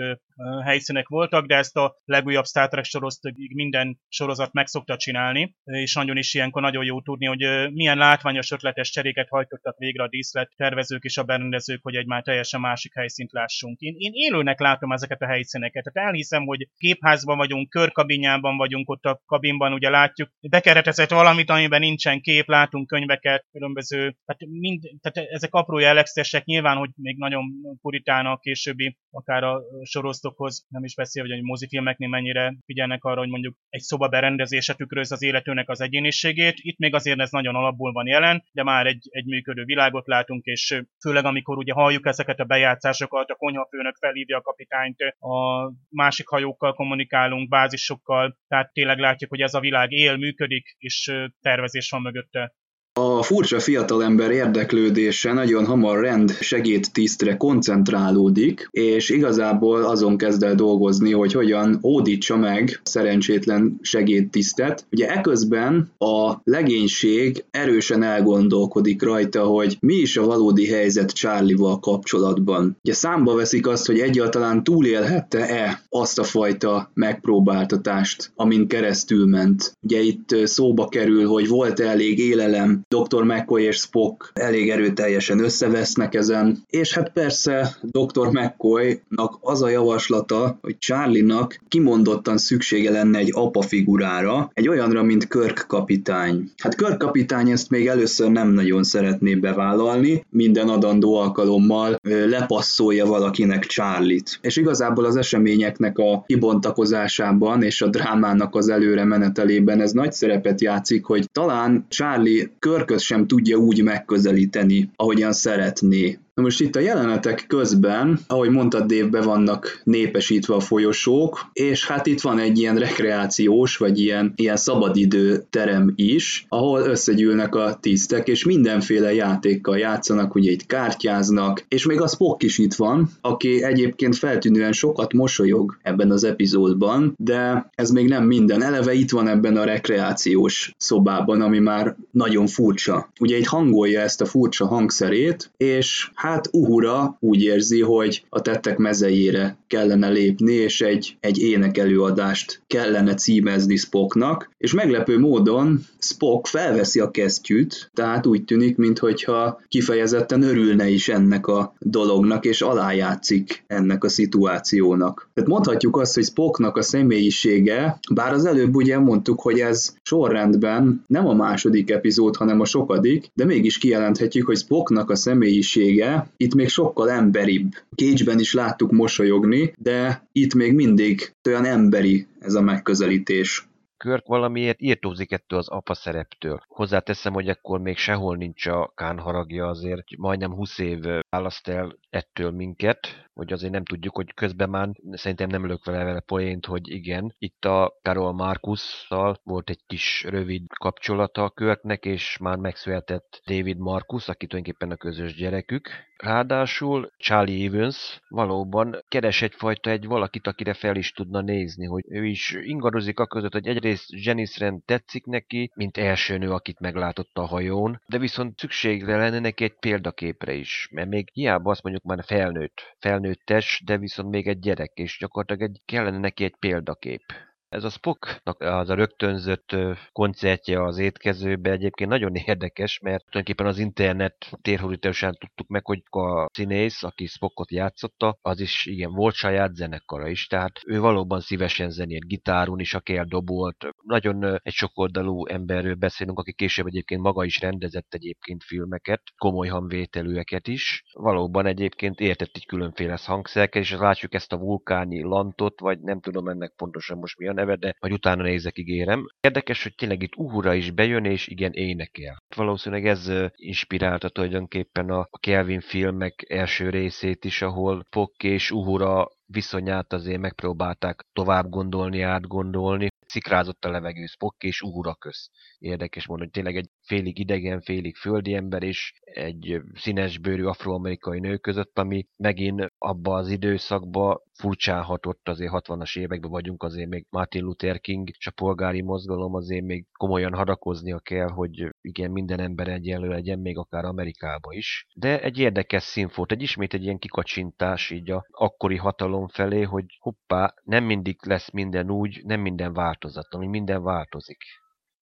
helyszínek voltak, de ezt a legújabb Star Trek sorozatig minden sorozat meg szokta csinálni, és nagyon is ilyenkor nagyon jó tudni, hogy milyen látványos ötletes cseréket hajtottak végre a díszlet tervezők és a berendezők, hogy egy már teljesen másik helyszínt lássunk. Én, én élőnek látom ezeket a helyszíneket. Tehát elhiszem, hogy gépházban vagyunk, körkabinjában vagyunk, ott a kabinban ugye látjuk, bekeretezett valamit, amiben nincsen kép, látunk könyveket, különböző, tehát, mind, tehát ezek apró jellegzetesek, nyilván, hogy még nagyon puritán a későbbi, akár a soroztokhoz, nem is beszél, hogy a mozifilmeknél mennyire figyelnek arra, hogy mondjuk egy szoba berendezése tükröz az életőnek az egyéniségét. Itt még azért ez nagyon alapból van jelen, de már egy, egy működő világot látunk, és főleg amikor ugye halljuk ezeket a bejátszásokat, a konyhafőnök felhívja a kapitányt, a másik hajókkal kommunikálunk, bázisokkal, tehát tényleg látjuk, hogy ez a világ él, működik, és tervezés van mögötte. A furcsa fiatalember érdeklődése nagyon hamar rend segédtisztre koncentrálódik, és igazából azon kezd el dolgozni, hogy hogyan ódítsa meg szerencsétlen segédtisztet. Ugye eközben a legénység erősen elgondolkodik rajta, hogy mi is a valódi helyzet Charlie-val kapcsolatban. Ugye számba veszik azt, hogy egyáltalán túlélhette-e azt a fajta megpróbáltatást, amin keresztül ment. Ugye itt szóba kerül, hogy volt elég élelem Dr. McCoy és Spock elég erőteljesen összevesznek ezen, és hát persze Dr. McCoy-nak az a javaslata, hogy Charlie-nak kimondottan szüksége lenne egy apa figurára, egy olyanra, mint Kirk kapitány. Hát Kirk kapitány ezt még először nem nagyon szeretné bevállalni, minden adandó alkalommal lepasszolja valakinek Charlie-t. És igazából az eseményeknek a kibontakozásában és a drámának az előre menetelében ez nagy szerepet játszik, hogy talán Charlie Körköt sem tudja úgy megközelíteni, ahogyan szeretné. Na most itt a jelenetek közben, ahogy mondtad, Dave, vannak népesítve a folyosók, és hát itt van egy ilyen rekreációs, vagy ilyen, ilyen szabadidő terem is, ahol összegyűlnek a tisztek, és mindenféle játékkal játszanak, ugye itt kártyáznak, és még a Spock is itt van, aki egyébként feltűnően sokat mosolyog ebben az epizódban, de ez még nem minden. Eleve itt van ebben a rekreációs szobában, ami már nagyon furcsa. Ugye itt hangolja ezt a furcsa hangszerét, és hát Uhura úgy érzi, hogy a tettek mezejére kellene lépni, és egy, egy énekelőadást kellene címezni Spocknak, és meglepő módon Spock felveszi a kesztyűt, tehát úgy tűnik, mintha kifejezetten örülne is ennek a dolognak, és alájátszik ennek a szituációnak. Tehát mondhatjuk azt, hogy Spocknak a személyisége, bár az előbb ugye mondtuk, hogy ez sorrendben nem a második epizód, hanem a sokadik, de mégis kijelenthetjük, hogy Spocknak a személyisége itt még sokkal emberibb. Cage-ben is láttuk mosolyogni, de itt még mindig olyan emberi ez a megközelítés. Körk valamiért írtózik ettől az apa szereptől. Hozzáteszem, hogy akkor még sehol nincs a Kán haragja, azért majdnem 20 év választ el ettől minket, hogy azért nem tudjuk, hogy közben már szerintem nem lök vele, vele poént, hogy igen, itt a Carol Markusszal volt egy kis rövid kapcsolata a Körknek, és már megszületett David Markus, aki tulajdonképpen a közös gyerekük. Ráadásul Charlie Evans valóban keres egyfajta egy valakit, akire fel is tudna nézni, hogy ő is ingadozik a között, hogy egyrészt Janice Rand tetszik neki, mint első nő, akit meglátott a hajón, de viszont szükségre lenne neki egy példaképre is, mert még hiába azt mondjuk már felnőtt, felnőttes, de viszont még egy gyerek, és gyakorlatilag egy, kellene neki egy példakép. Ez a Spocknak az a rögtönzött koncertje az étkezőbe egyébként nagyon [LAUGHS] érdekes, mert tulajdonképpen az internet térhódításán tudtuk meg, hogy a színész, aki Spockot játszotta, az is igen, volt saját zenekara is, tehát ő valóban szívesen zenélt gitáron is, aki eldobolt. Nagyon egy sokoldalú emberről beszélünk, aki később egyébként maga is rendezett egyébként filmeket, komoly hangvételűeket is. Valóban egyébként értett így különféle hangszereket, és látjuk ezt a vulkáni lantot, vagy nem tudom ennek pontosan most mi a neve, de majd utána nézek, ígérem. Érdekes, hogy tényleg itt Uhura is bejön, és igen, énekel. Valószínűleg ez inspirálta tulajdonképpen a Kelvin filmek első részét is, ahol Fok és Uhura viszonyát azért megpróbálták tovább gondolni, átgondolni. Szikrázott a levegő Spock és Uhura köz. Érdekes mondani, hogy tényleg egy félig idegen, félig földi ember és egy színesbőrű afroamerikai nő között, ami megint abba az időszakba furcsán hatott, azért 60-as években vagyunk, azért még Martin Luther King és a polgári mozgalom azért még komolyan hadakoznia kell, hogy igen, minden ember egyenlő legyen, még akár Amerikába is. De egy érdekes színfót, egy ismét egy ilyen kikacsintás így a akkori hatalom felé, hogy hoppá, nem mindig lesz minden úgy, nem minden változatlan, minden változik.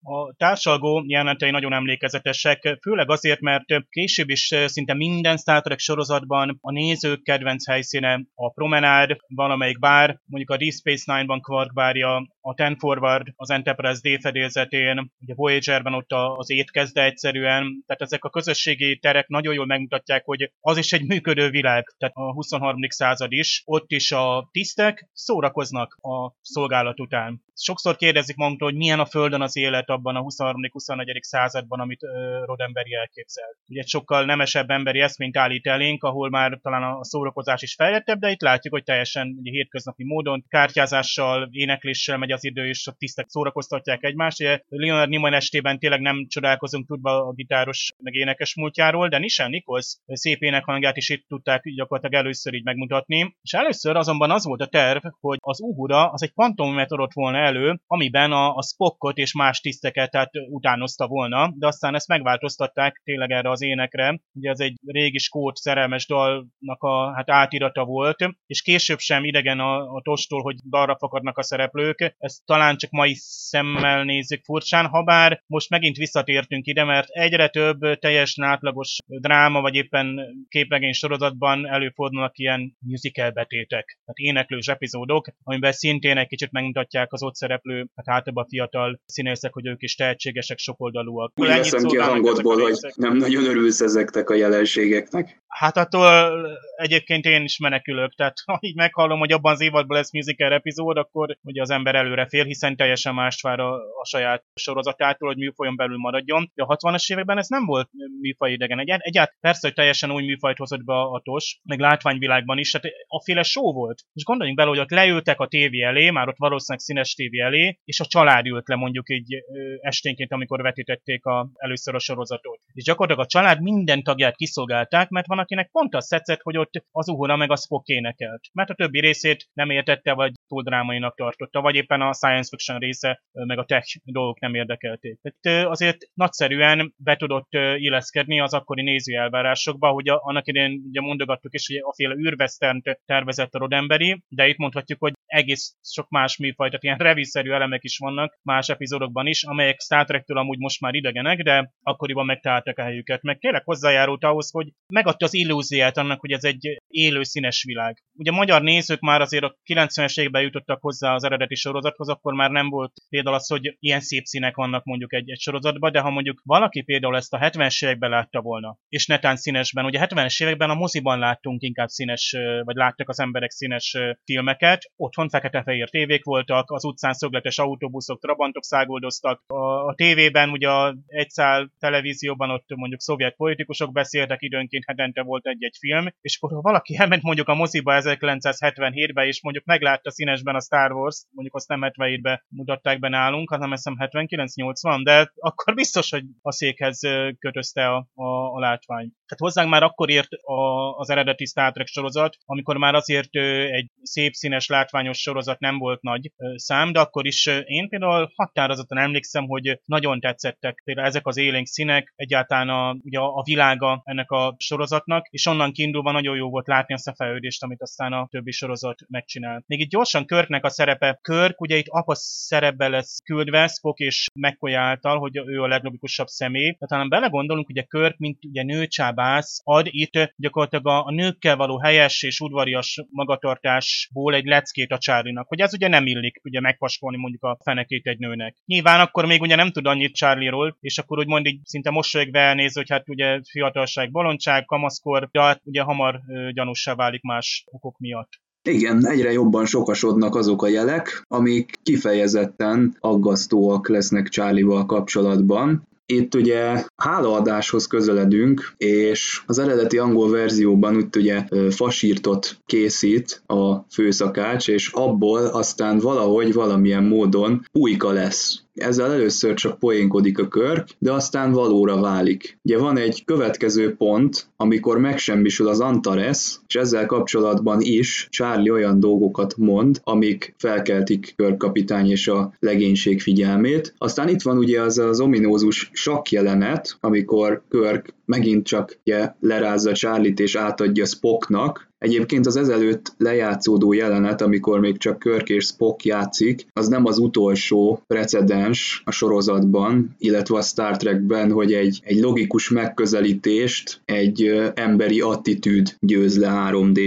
A társalgó jelenetei nagyon emlékezetesek, főleg azért, mert később is szinte minden Star Trek sorozatban a nézők kedvenc helyszíne a promenád, valamelyik bár, mondjuk a Deep Space Nine-ban Quark bárja, a Ten Forward az Enterprise D fedélzetén, ugye Voyager-ben ott az étkezde egyszerűen, tehát ezek a közösségi terek nagyon jól megmutatják, hogy az is egy működő világ, tehát a 23. század is, ott is a tisztek szórakoznak a szolgálat után. Sokszor kérdezik magunktól, hogy milyen a Földön az élet abban a 23.-24. században, amit Rodemberi elképzel. Ugye sokkal nemesebb emberi eszményt állít elénk, ahol már talán a szórakozás is fejlettebb, de itt látjuk, hogy teljesen ugye, hétköznapi módon kártyázással, énekléssel megy az idő, és a tisztek szórakoztatják egymást. Ugye Leonard Nimoy estében tényleg nem csodálkozunk tudva a gitáros meg énekes múltjáról, de Nishan Nichols szép énekhangját is itt tudták gyakorlatilag először így megmutatni. És először azonban az volt a terv, hogy az Uhura az egy fantomet adott volna elő, amiben a, a Spockot és más tiszteket tehát utánozta volna, de aztán ezt megváltoztatták tényleg erre az énekre. Ugye ez egy régi skót szerelmes dalnak a hát átirata volt, és később sem idegen a, a tostól, hogy dalra fakadnak a szereplők, ezt talán csak mai szemmel nézzük furcsán, ha bár most megint visszatértünk ide, mert egyre több teljesen átlagos dráma, vagy éppen képregény sorozatban előfordulnak ilyen musical betétek, tehát éneklős epizódok, amiben szintén egy kicsit megmutatják az ott szereplő, hát általában fiatal színészek, hogy ők is tehetségesek, sokoldalúak. Úgy veszem ki a hangodból, hogy nem nagyon örülsz ezeknek a jelenségeknek. Hát attól egyébként én is menekülök, tehát ha így meghallom, hogy abban az évadban lesz musical epizód, akkor ugye az ember előre fél, hiszen teljesen mást vár a, a saját sorozatától, hogy műfajon belül maradjon. De a 60-as években ez nem volt műfaj idegen. Egy, egyáltalán persze, hogy teljesen új műfajt hozott be a TOS, meg látványvilágban is, tehát a féle show volt. És gondoljunk bele, hogy ott leültek a tévé elé, már ott valószínűleg színes tévé elé, és a család ült le mondjuk így esténként, amikor vetítették a, először a sorozatot. És gyakorlatilag a család minden tagját kiszolgálták, mert van akinek pont azt tetszett, hogy ott az Uhura meg a Spock énekelt. Mert a többi részét nem értette, vagy túl drámainak tartotta, vagy éppen a science fiction része, meg a tech dolgok nem érdekelték. Tehát azért nagyszerűen be tudott illeszkedni az akkori néző elvárásokba, hogy annak idején ugye mondogattuk is, hogy a féle űrvesztent tervezett a Rodemberi, de itt mondhatjuk, hogy egész sok más műfaj, tehát ilyen reviszerű elemek is vannak más epizódokban is, amelyek Star Trek-től amúgy most már idegenek, de akkoriban megtaláltak a helyüket. Meg tényleg hozzájárult ahhoz, hogy megadta az illúziát annak, hogy ez egy élő színes világ. Ugye a magyar nézők már azért a 90-es években jutottak hozzá az eredeti sorozathoz, akkor már nem volt például az, hogy ilyen szép színek vannak mondjuk egy, egy sorozatban, de ha mondjuk valaki például ezt a 70-es években látta volna, és netán színesben, ugye 70-es években a moziban láttunk inkább színes, vagy láttak az emberek színes filmeket, otthon fekete-fehér tévék voltak, az utcán szögletes autóbuszok, trabantok száguldoztak, a, a tévében ugye a egyszál televízióban ott mondjuk szovjet politikusok beszéltek, időnként hetente volt egy-egy film, és akkor ha valaki elment mondjuk a moziba 1977-ben, és mondjuk meglátta színesben a Star Wars, mondjuk azt nem 77-ben mutatták be nálunk, hanem azt hiszem 79-80, de akkor biztos, hogy a székhez kötözte a, a, a látvány. Tehát hozzánk már akkor ért a, az eredeti Star Trek sorozat, amikor már azért egy szép színes látványos aranyos sorozat nem volt nagy szám, de akkor is én például határozottan emlékszem, hogy nagyon tetszettek például ezek az élénk színek, egyáltalán a, ugye a világa ennek a sorozatnak, és onnan kiindulva nagyon jó volt látni azt a fejlődést, amit aztán a többi sorozat megcsinál. Még itt gyorsan Körknek a szerepe. Körk ugye itt apa szerepbe lesz küldve Spock és McCoy által, hogy ő a leglogikusabb személy. Tehát talán belegondolunk, hogy a Körk, mint ugye nőcsábász, ad itt gyakorlatilag a, a nőkkel való helyes és udvarias magatartásból egy leckét a Charlie-nak, hogy ez ugye nem illik ugye megpaskolni mondjuk a fenekét egy nőnek. Nyilván akkor még ugye nem tud annyit Charlie-ról, és akkor úgy mondjuk szinte mosolyogva elnéz, hogy hát ugye fiatalság, bolondság, kamaszkor, de hát ugye hamar gyanúsá válik más okok miatt. Igen, egyre jobban sokasodnak azok a jelek, amik kifejezetten aggasztóak lesznek Charlie-val kapcsolatban. Itt ugye hálaadáshoz közeledünk, és az eredeti angol verzióban úgy ugye fasírtot készít a főszakács, és abból aztán valahogy valamilyen módon újka lesz. Ezzel először csak poénkodik a kör, de aztán valóra válik. Ugye van egy következő pont, amikor megsemmisül az Antares, és ezzel kapcsolatban is Charlie olyan dolgokat mond, amik felkeltik körkapitány és a legénység figyelmét. Aztán itt van ugye az az ominózus sakk jelenet, amikor Körk megint csak ugye, lerázza Charlie-t és átadja Spocknak, Egyébként az ezelőtt lejátszódó jelenet, amikor még csak Körk és Spock játszik, az nem az utolsó precedens a sorozatban, illetve a Star Trekben, hogy egy, egy logikus megközelítést, egy emberi attitűd győz le 3 d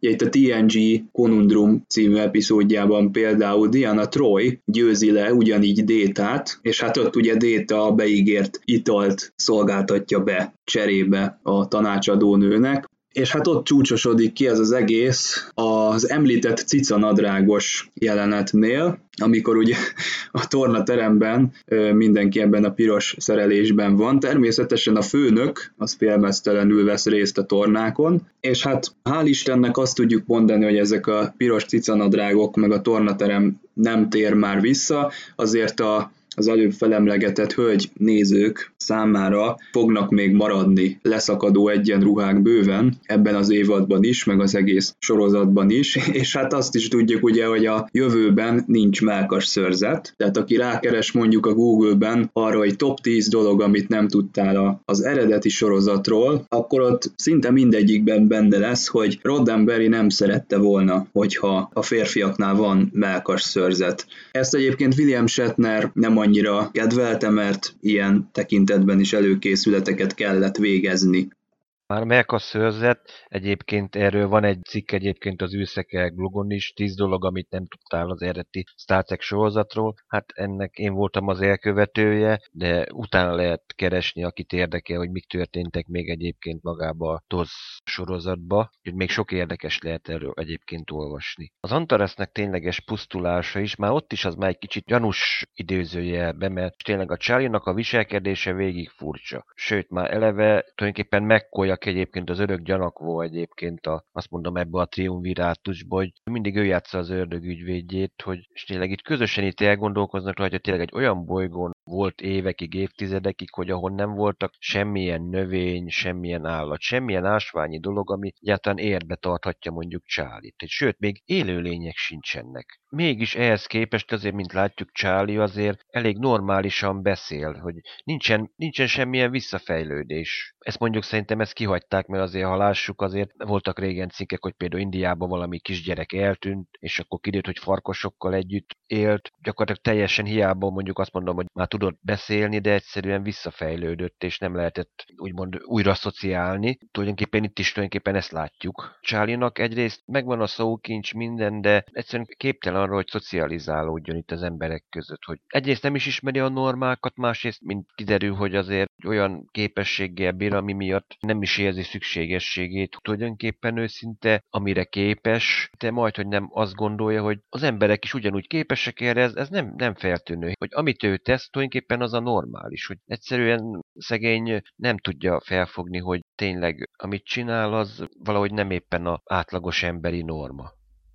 Itt a TNG Conundrum című epizódjában például Diana Troy győzi le ugyanígy Détát, és hát ott ugye Déta beígért italt szolgáltatja be cserébe a tanácsadó nőnek, és hát ott csúcsosodik ki ez az egész az említett cicanadrágos jelenetnél, amikor ugye a tornateremben mindenki ebben a piros szerelésben van. Természetesen a főnök az félmeztelenül vesz részt a tornákon, és hát hál' Istennek azt tudjuk mondani, hogy ezek a piros cicanadrágok meg a tornaterem nem tér már vissza, azért a az előbb felemlegetett hölgy nézők számára fognak még maradni. Leszakadó egyenruhák bőven ebben az évadban is, meg az egész sorozatban is, [LAUGHS] és hát azt is tudjuk ugye, hogy a jövőben nincs melkas szörzet, tehát aki rákeres mondjuk a Google-ben arra, hogy top 10 dolog, amit nem tudtál az eredeti sorozatról, akkor ott szinte mindegyikben benne lesz, hogy Roddenberry nem szerette volna, hogyha a férfiaknál van melkas szörzet. Ezt egyébként William Shatner nem annyira kedvelte, mert ilyen tekintetben is előkészületeket kellett végezni. Már meg a szőrzet, egyébként erről van egy cikk egyébként az űrszekek blogon is, tíz dolog, amit nem tudtál az eredeti Star Trek sorozatról. Hát ennek én voltam az elkövetője, de utána lehet keresni, akit érdekel, hogy mik történtek még egyébként magába a TOZ sorozatba, hogy még sok érdekes lehet erről egyébként olvasni. Az Antaresznek tényleges pusztulása is, már ott is az már egy kicsit gyanús időzőjelbe, mert tényleg a charlie a viselkedése végig furcsa. Sőt, már eleve tulajdonképpen megkolja csak egyébként az örök gyanakvó egyébként a, azt mondom ebbe a triumvirátusba, hogy mindig ő játsza az ördög ügyvédjét, hogy és tényleg itt közösen itt elgondolkoznak rajta, hogy tényleg egy olyan bolygón volt évekig, évtizedekig, hogy ahol nem voltak semmilyen növény, semmilyen állat, semmilyen ásványi dolog, ami egyáltalán érbe tarthatja mondjuk Csálit. Sőt, még élőlények sincsenek. Mégis ehhez képest azért, mint látjuk, Charlie azért elég normálisan beszél, hogy nincsen, nincsen semmilyen visszafejlődés. Ezt mondjuk szerintem ezt kihagyták, mert azért, ha lássuk, azért voltak régen cikkek, hogy például Indiában valami kisgyerek eltűnt, és akkor kiderült, hogy farkasokkal együtt élt. Gyakorlatilag teljesen hiába mondjuk azt mondom, hogy már tudott beszélni, de egyszerűen visszafejlődött, és nem lehetett úgymond újra szociálni. Tulajdonképpen itt is tulajdonképpen ezt látjuk. Charlie-nak egyrészt megvan a szókincs minden, de egyszerűen képtelen arra, hogy szocializálódjon itt az emberek között, hogy egyrészt nem is ismeri a normákat, másrészt, mint kiderül, hogy azért olyan képességgel bír, ami miatt nem is érzi szükségességét, tulajdonképpen őszinte, amire képes, de majd, hogy nem azt gondolja, hogy az emberek is ugyanúgy képesek erre, ez, ez nem, nem feltűnő, hogy amit ő tesz, tulajdonképpen az a normális, hogy egyszerűen szegény nem tudja felfogni, hogy tényleg amit csinál, az valahogy nem éppen a átlagos emberi norma.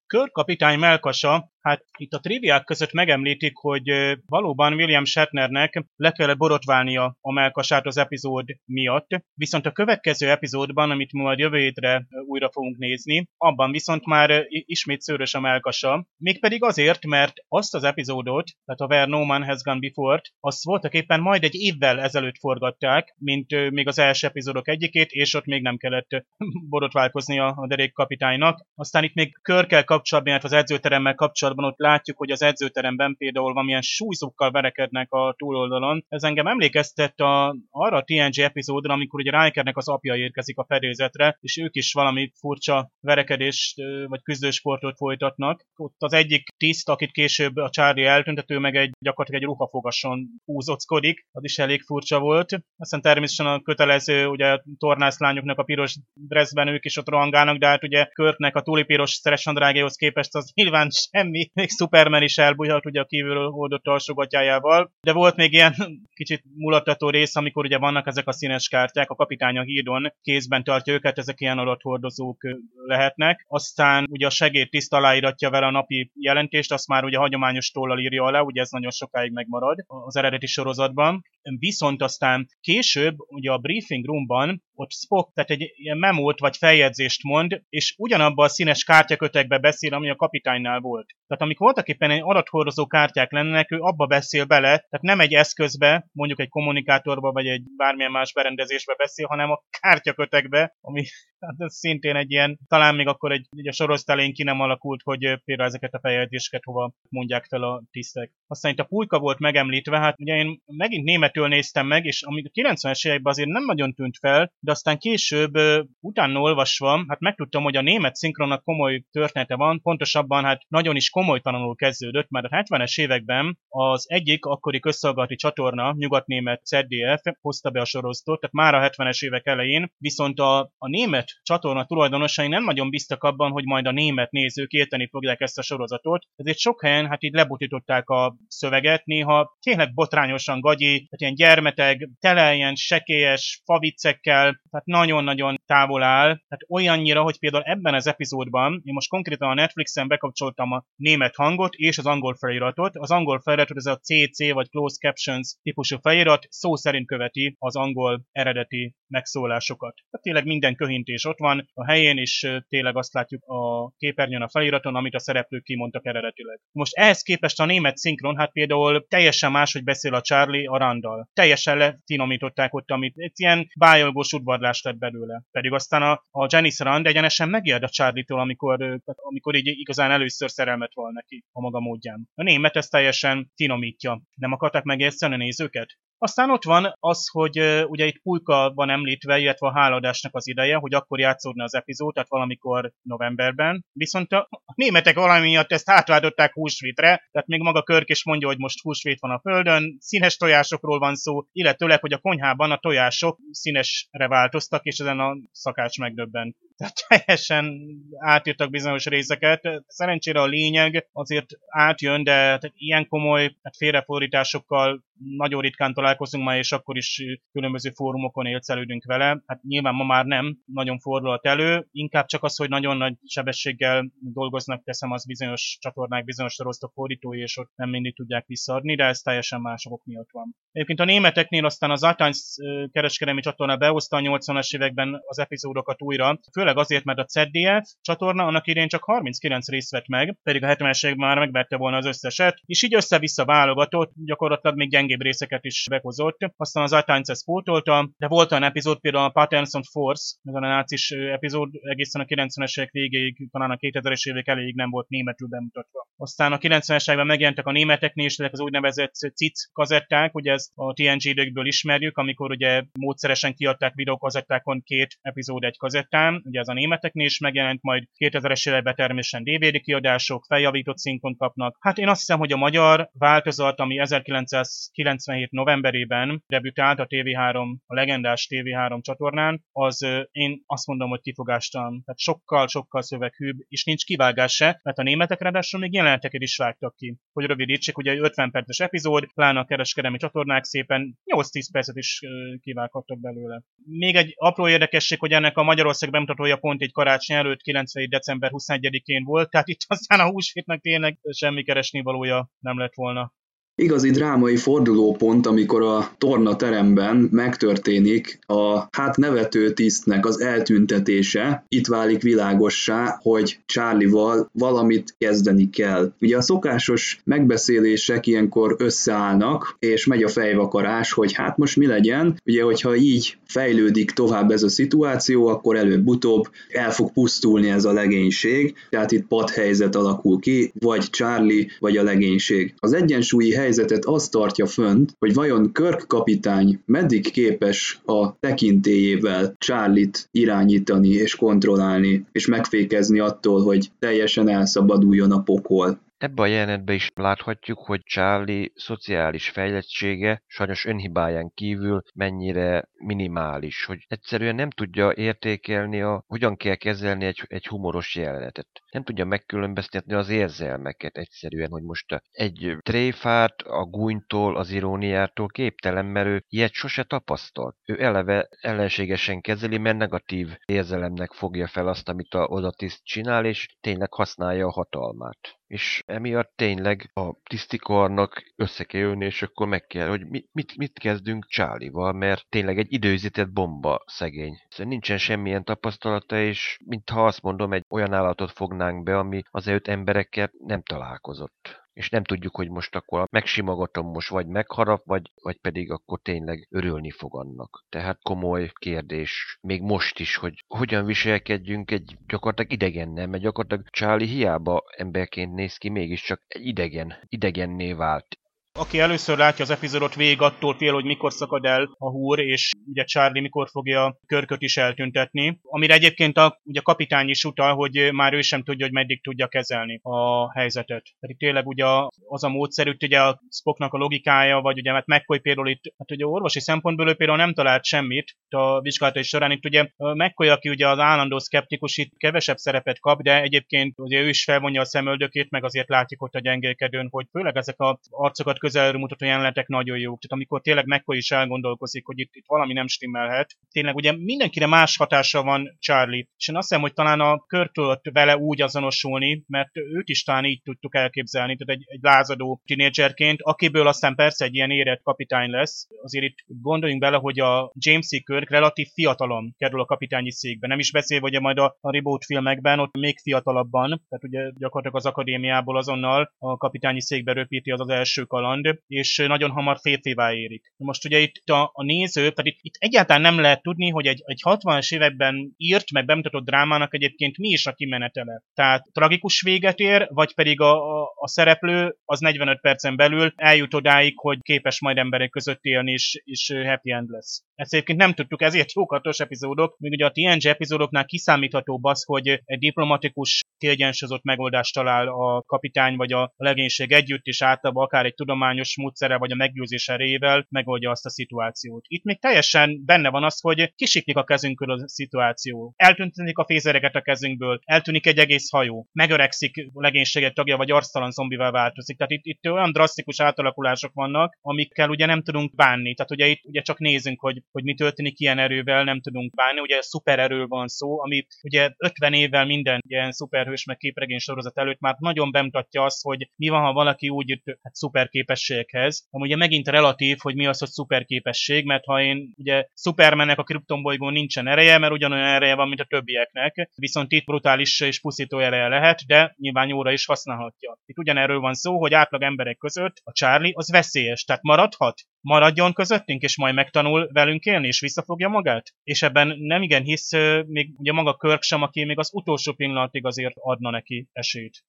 Körkapitány melkasa Hát itt a triviák között megemlítik, hogy valóban William Shatnernek le kellett borotválnia a melkasát az epizód miatt, viszont a következő epizódban, amit majd jövő hétre újra fogunk nézni, abban viszont már ismét szőrös a melkasa, mégpedig azért, mert azt az epizódot, tehát a Where No Man Has Gone Before-t, azt voltak éppen majd egy évvel ezelőtt forgatták, mint még az első epizódok egyikét, és ott még nem kellett [LAUGHS] borotválkozni a derék kapitánynak. Aztán itt még körkel kapcsolatban, illetve az edzőteremmel kapcsolatban ott látjuk, hogy az edzőteremben például valamilyen súlyzókkal verekednek a túloldalon. Ez engem emlékeztet a, arra a TNG epizódra, amikor ugye Rikernek az apja érkezik a fedélzetre, és ők is valami furcsa verekedést vagy küzdősportot folytatnak. Ott az egyik tiszt, akit később a Charlie eltüntető, meg egy gyakorlatilag egy ruhafogason húzockodik, az is elég furcsa volt. Aztán természetesen a kötelező, ugye tornászlányoknak a piros dressben ők is ott rohangálnak, de hát ugye Körtnek a túlipiros szeresandrágéhoz képest az [LAUGHS] nyilván semmi. Még Superman is elbújhat ugye a kívülről oldott alsógatjájával. De volt még ilyen kicsit mulattató rész, amikor ugye vannak ezek a színes kártyák, a kapitány a hídon kézben tartja őket, ezek ilyen adathordozók lehetnek. Aztán ugye a segédtiszt aláíratja vele a napi jelentést, azt már ugye hagyományos tollal írja alá, ugye ez nagyon sokáig megmarad az eredeti sorozatban. Viszont aztán később, ugye a briefing roomban ott Spock, tehát egy ilyen memót vagy feljegyzést mond, és ugyanabban a színes kártyakötekbe beszél, ami a kapitánynál volt. Tehát amik voltak éppen egy adathordozó kártyák lennének, ő abba beszél bele, tehát nem egy eszközbe, mondjuk egy kommunikátorba, vagy egy bármilyen más berendezésbe beszél, hanem a kártyakötekbe, ami hát ez szintén egy ilyen, talán még akkor egy, egy a soroztelén ki nem alakult, hogy például ezeket a feljegyzéseket hova mondják fel a tisztek. Aztán itt a pulyka volt megemlítve, hát ugye én megint németül néztem meg, és amíg a 90-es években azért nem nagyon tűnt fel, de aztán később utána olvasva, hát megtudtam, hogy a német szinkronnak komoly története van, pontosabban hát nagyon is komolytalanul kezdődött, mert a 70-es években az egyik akkori közszolgálati csatorna, nyugatnémet ZDF hozta be a sorozatot, tehát már a 70-es évek elején, viszont a, a német csatorna tulajdonosai nem nagyon biztak abban, hogy majd a német nézők érteni fogják ezt a sorozatot, ezért sok helyen hát így lebutították a szöveget, néha tényleg botrányosan gagyi, tehát ilyen gyermeteg, tele ilyen sekélyes faviccekkel, tehát nagyon-nagyon távol áll, tehát olyannyira, hogy például ebben az epizódban, én most konkrétan a Netflixen bekapcsoltam a német hangot és az angol feliratot, az angol feliratot ez a CC vagy Closed Captions típusú felirat szó szerint követi az angol eredeti megszólásokat. Tehát tényleg minden köhintés ott van a helyén, és tényleg azt látjuk a képernyőn a feliraton, amit a szereplők kimondtak eredetileg. Most ehhez képest a német szinkron, hát például teljesen máshogy beszél a Charlie a Randall. Teljesen letinomították ott, amit egy ilyen bájolgós udvarlás lett belőle. Pedig aztán a, a Janice Rand egyenesen megijed a Charlie-tól, amikor, amikor így igazán először szerelmet val neki a maga módján. A német ezt teljesen finomítja. Nem akarták megérteni a nézőket? Aztán ott van az, hogy ugye itt Pulka van említve, illetve a háladásnak az ideje, hogy akkor játszódna az epizód, tehát valamikor novemberben. Viszont a németek valami miatt ezt átváltották húsvétre, tehát még maga Körk is mondja, hogy most húsvét van a földön, színes tojásokról van szó, illetőleg, hogy a konyhában a tojások színesre változtak, és ezen a szakács megdöbbent. Tehát [LAUGHS] teljesen átírtak bizonyos részeket. Szerencsére a lényeg azért átjön, de ilyen komoly hát félrefordításokkal nagyon ritkán találkozunk már, és akkor is különböző fórumokon élcelődünk vele. Hát nyilván ma már nem nagyon fordulhat elő, inkább csak az, hogy nagyon nagy sebességgel dolgoznak, teszem az bizonyos csatornák, bizonyos sorosztok fordítói, és ott nem mindig tudják visszaadni, de ez teljesen mások miatt van. Egyébként a németeknél aztán az Atans kereskedelmi csatorna behozta a 80-as években az epizódokat újra, főleg azért, mert a ZDF csatorna annak idén csak 39 részt vett meg, pedig a 70-es években már megvette volna az összeset, és így össze-vissza válogatott, gyakorlatilag még gyengébb részeket is behozott. Aztán az Atans ezt pótolta, de volt olyan epizód, például a Patterns on Force, ez a nácis epizód egészen a 90-es évek végéig, talán a 2000-es évek elejéig nem volt németül bemutatva. Aztán a 90-es években megjelentek a németeknél is ezek az úgynevezett CIC kazetták, ugye ezt a TNG időkből ismerjük, amikor ugye módszeresen kiadták videókazettákon két epizód egy kazettán, ugye ez a németeknél is megjelent, majd 2000-es években természetesen DVD kiadások, feljavított szinkon kapnak. Hát én azt hiszem, hogy a magyar változat, ami 1997 novemberében debütált a TV3, a legendás TV3 csatornán, az én azt mondom, hogy kifogástalan. Tehát sokkal, sokkal szöveghűbb, és nincs kivágás se, mert a németek ráadásul még jelen jeleneteket is vágtak ki. Hogy rövidítsük, ugye 50 perces epizód, pláne a kereskedelmi csatornák szépen 8-10 percet is kivághattak belőle. Még egy apró érdekesség, hogy ennek a Magyarország bemutatója pont egy karácsony előtt 90. december 21-én volt, tehát itt aztán a húsvétnek tényleg semmi keresni valója nem lett volna. Igazi drámai fordulópont, amikor a torna teremben megtörténik a hát nevető tisztnek az eltüntetése, itt válik világossá, hogy Charlie-val valamit kezdeni kell. Ugye a szokásos megbeszélések ilyenkor összeállnak, és megy a fejvakarás, hogy hát most mi legyen. Ugye, hogyha így fejlődik tovább ez a szituáció, akkor előbb-utóbb el fog pusztulni ez a legénység, tehát itt padhelyzet alakul ki, vagy Charlie, vagy a legénység. Az egyensúlyi helyzetet azt tartja fönt, hogy vajon Kirk kapitány meddig képes a tekintélyével Charlie-t irányítani és kontrollálni, és megfékezni attól, hogy teljesen elszabaduljon a pokol. Ebbe a jelenetben is láthatjuk, hogy Charlie szociális fejlettsége sajnos önhibáján kívül mennyire minimális, hogy egyszerűen nem tudja értékelni, a, hogyan kell kezelni egy, egy humoros jelenetet. Nem tudja megkülönböztetni az érzelmeket egyszerűen, hogy most egy tréfát a gúnytól, az iróniától képtelen, mert ő ilyet sose tapasztalt. Ő eleve ellenségesen kezeli, mert negatív érzelemnek fogja fel azt, amit a odatiszt csinál, és tényleg használja a hatalmát és emiatt tényleg a tisztikarnak össze kell jönni, és akkor meg kell, hogy mit, mit, mit kezdünk Csálival, mert tényleg egy időzített bomba szegény. Szóval nincsen semmilyen tapasztalata, és mintha azt mondom, egy olyan állatot fognánk be, ami az előtt emberekkel nem találkozott és nem tudjuk, hogy most akkor megsimogatom most, vagy megharap, vagy, vagy pedig akkor tényleg örülni fog annak. Tehát komoly kérdés, még most is, hogy hogyan viselkedjünk egy gyakorlatilag idegen, nem? Mert gyakorlatilag Charlie hiába emberként néz ki, mégiscsak egy idegen, idegenné vált. Aki először látja az epizódot, végig attól fél, hogy mikor szakad el a húr, és ugye Charlie mikor fogja körköt is eltüntetni. Amire egyébként a, ugye a kapitány is utal, hogy már ő sem tudja, hogy meddig tudja kezelni a helyzetet. Pedig tényleg ugye az a módszer, hogy ugye a Spocknak a logikája, vagy ugye mert McCoy például itt, hát ugye orvosi szempontból ő például nem talált semmit a vizsgálatai során. Itt ugye McCoy, aki ugye az állandó szkeptikus, itt kevesebb szerepet kap, de egyébként ugye ő is felvonja a szemöldökét, meg azért látjuk ott a gyengélkedőn, hogy főleg ezek a arcokat közelről mutató jelenetek nagyon jók. Tehát amikor tényleg McCoy is elgondolkozik, hogy itt, itt valami nem stimmelhet. Tényleg ugye mindenkire más hatása van Charlie. És én azt hiszem, hogy talán a körtől vele úgy azonosulni, mert őt is talán így tudtuk elképzelni, tehát egy, egy lázadó tinédzserként, akiből aztán persze egy ilyen érett kapitány lesz. Azért itt gondoljunk bele, hogy a James C. Kirk relatív fiatalon kerül a kapitányi székbe. Nem is beszélve, hogy majd a, a reboot filmekben ott még fiatalabban, tehát ugye gyakorlatilag az akadémiából azonnal a kapitányi székbe röpíti az az első kaland, kaland, és nagyon hamar férfivá érik. Most ugye itt a, a néző, pedig itt egyáltalán nem lehet tudni, hogy egy, egy 60-as években írt, meg bemutatott drámának egyébként mi is a kimenetele. Tehát tragikus véget ér, vagy pedig a, a, a szereplő az 45 percen belül eljut odáig, hogy képes majd emberek között élni, és, és happy end lesz. Ezt egyébként nem tudtuk, ezért jók a epizódok, még ugye a TNG epizódoknál kiszámíthatóbb az, hogy egy diplomatikus kiegyensúlyozott megoldást talál a kapitány vagy a legénység együtt, és általában akár egy tudományos módszere vagy a meggyőzés erejével megoldja azt a szituációt. Itt még teljesen benne van az, hogy kisiklik a kezünkről a szituáció. Eltűnik a fézereket a kezünkből, eltűnik egy egész hajó, megöregszik a legénység tagja, vagy arctalan zombivel változik. Tehát itt, itt olyan drasztikus átalakulások vannak, amikkel ugye nem tudunk bánni. Tehát ugye itt ugye csak nézünk, hogy, hogy mi történik ilyen erővel, nem tudunk bánni. Ugye szupererő van szó, ami ugye 50 évvel minden ilyen szuperhős meg képregény sorozat előtt már nagyon bemutatja azt, hogy mi van, ha valaki úgy hát szuper képességekhez. Ami ugye megint relatív, hogy mi az, hogy szuper képesség, mert ha én ugye Supermannek a kriptonbolygón nincsen ereje, mert ugyanolyan ereje van, mint a többieknek, viszont itt brutális és pusztító ereje lehet, de nyilván jóra is használhatja. Itt ugyanerről van szó, hogy átlag emberek között a Charlie az veszélyes, tehát maradhat, maradjon közöttünk, és majd megtanul velünk élni, és visszafogja magát? És ebben nem igen hisz, még ugye maga Körk sem, aki még az utolsó pillanatig azért adna neki esélyt.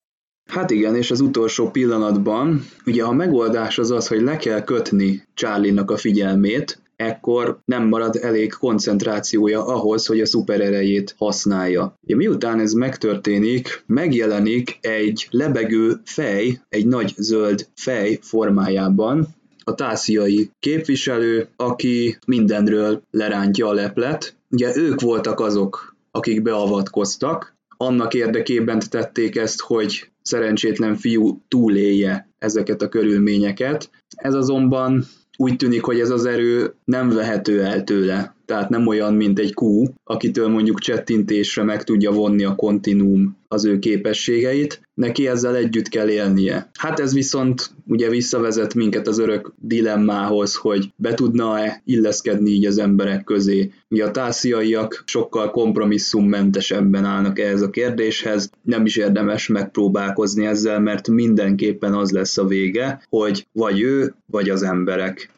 Hát igen, és az utolsó pillanatban, ugye a megoldás az az, hogy le kell kötni Charlie-nak a figyelmét, ekkor nem marad elég koncentrációja ahhoz, hogy a szupererejét használja. Ja, miután ez megtörténik, megjelenik egy lebegő fej, egy nagy zöld fej formájában, a tásziai képviselő, aki mindenről lerántja a leplet. Ugye ők voltak azok, akik beavatkoztak, annak érdekében tették ezt, hogy szerencsétlen fiú túlélje ezeket a körülményeket. Ez azonban úgy tűnik, hogy ez az erő nem vehető el tőle. Tehát nem olyan, mint egy kú, akitől mondjuk csettintésre meg tudja vonni a kontinúm az ő képességeit, neki ezzel együtt kell élnie. Hát ez viszont ugye visszavezet minket az örök dilemmához, hogy be tudna-e illeszkedni így az emberek közé. Ugye a tásziaiak sokkal kompromisszummentesebben állnak ehhez a kérdéshez, nem is érdemes megpróbálkozni ezzel, mert mindenképpen az lesz a vége, hogy vagy ő, vagy az emberek.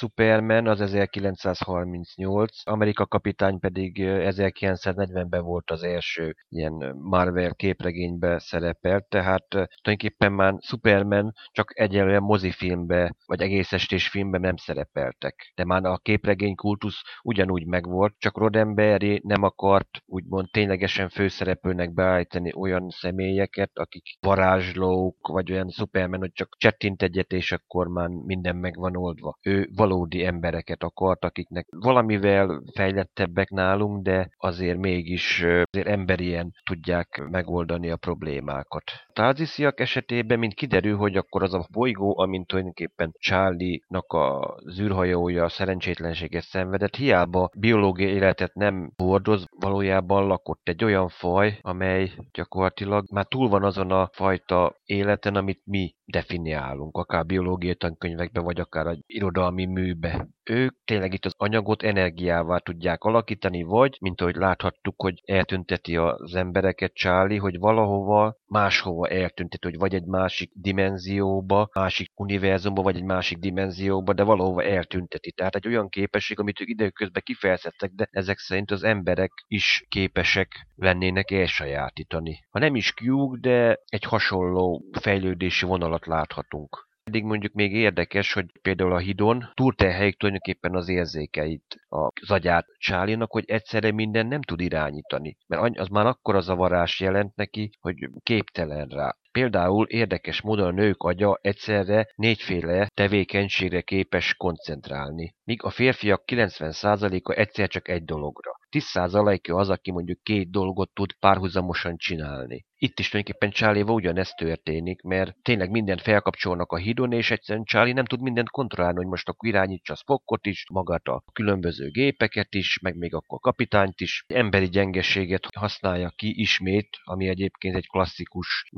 Superman az 1938, Amerika kapitány pedig 1940-ben volt az első ilyen Marvel képregénybe szerepelt, tehát tulajdonképpen már Superman csak egyelőre mozifilmbe, vagy egész estés filmben nem szerepeltek. De már a képregény kultusz ugyanúgy megvolt, csak Roddenberry nem akart úgymond ténylegesen főszereplőnek beállítani olyan személyeket, akik varázslók, vagy olyan Superman, hogy csak csettint egyet, és akkor már minden meg van oldva. Ő valódi embereket akart, akiknek valamivel fejlettebbek nálunk, de azért mégis azért emberien tudják megoldani a problémákat. Tázisziak esetében, mint kiderül, hogy akkor az a bolygó, amint tulajdonképpen Charlie-nak a zűrhajója szerencsétlenséget szenvedett, hiába biológiai életet nem hordoz, valójában lakott egy olyan faj, amely gyakorlatilag már túl van azon a fajta életen, amit mi definiálunk, akár biológiai tankönyvekben, vagy akár egy irodalmi műbe. Ők tényleg itt az anyagot energiává tudják alakítani, vagy, mint ahogy láthattuk, hogy eltünteti az embereket Csáli, hogy valahova máshova eltünteti, hogy vagy egy másik dimenzióba, másik univerzumba, vagy egy másik dimenzióba, de valahova eltünteti. Tehát egy olyan képesség, amit ők időközben kifejezhettek, de ezek szerint az emberek is képesek lennének elsajátítani. Ha nem is kiúg, de egy hasonló fejlődési vonalat láthatunk. Eddig mondjuk még érdekes, hogy például a hidon túlterhelik tulajdonképpen az érzékeit az agyát Csálinak, hogy egyszerre minden nem tud irányítani. Mert az már akkor a zavarás jelent neki, hogy képtelen rá. Például érdekes módon a nők agya egyszerre négyféle tevékenységre képes koncentrálni, míg a férfiak 90%-a egyszer csak egy dologra. 10%-a az, aki mondjuk két dolgot tud párhuzamosan csinálni. Itt is tulajdonképpen Charlie-val ugyanezt történik, mert tényleg mindent felkapcsolnak a hídon, és egyszerűen Charlie nem tud mindent kontrollálni, hogy most akkor irányítsa a Spockot is, magát a különböző gépeket is, meg még akkor a kapitányt is. Emberi gyengeséget használja ki ismét, ami egyébként egy klasszikus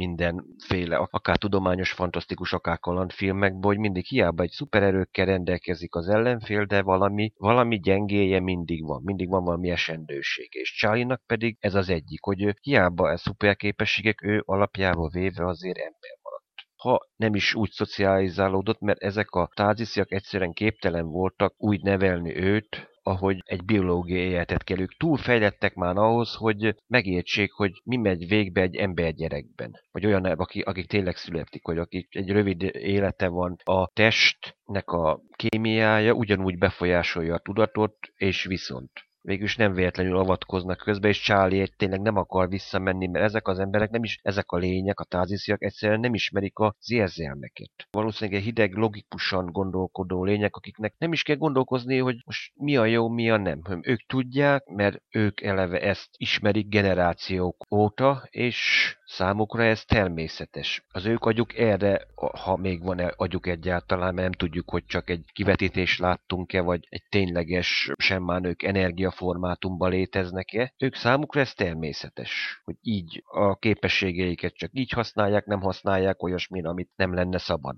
mindenféle, akár tudományos, fantasztikus, akár kalandfilmekben, hogy mindig hiába egy szupererőkkel rendelkezik az ellenfél, de valami, valami gyengéje mindig van, mindig van valami esendőség. És Charlie-nak pedig ez az egyik, hogy hiába ez szuperképes képességek ő alapjával véve azért ember. Ha nem is úgy szocializálódott, mert ezek a tázisziak egyszerűen képtelen voltak úgy nevelni őt, ahogy egy biológiai életet kell. Ők túlfejlettek már ahhoz, hogy megértsék, hogy mi megy végbe egy ember gyerekben. Vagy olyan, akik, akik tényleg születik, vagy akik egy rövid élete van. A testnek a kémiája ugyanúgy befolyásolja a tudatot, és viszont végülis nem véletlenül avatkoznak közbe, és Charlie tényleg nem akar visszamenni, mert ezek az emberek nem is, ezek a lények, a tázisziak egyszerűen nem ismerik az érzelmeket. Valószínűleg egy hideg, logikusan gondolkodó lények, akiknek nem is kell gondolkozni, hogy most mi a jó, mi a nem. Ők tudják, mert ők eleve ezt ismerik generációk óta, és Számukra ez természetes. Az ők agyuk erre, ha még van -e agyuk egyáltalán, mert nem tudjuk, hogy csak egy kivetítést láttunk-e, vagy egy tényleges semmán ők energiaformátumban léteznek-e. Ők számukra ez természetes, hogy így a képességeiket csak így használják, nem használják olyasmin, amit nem lenne szabad.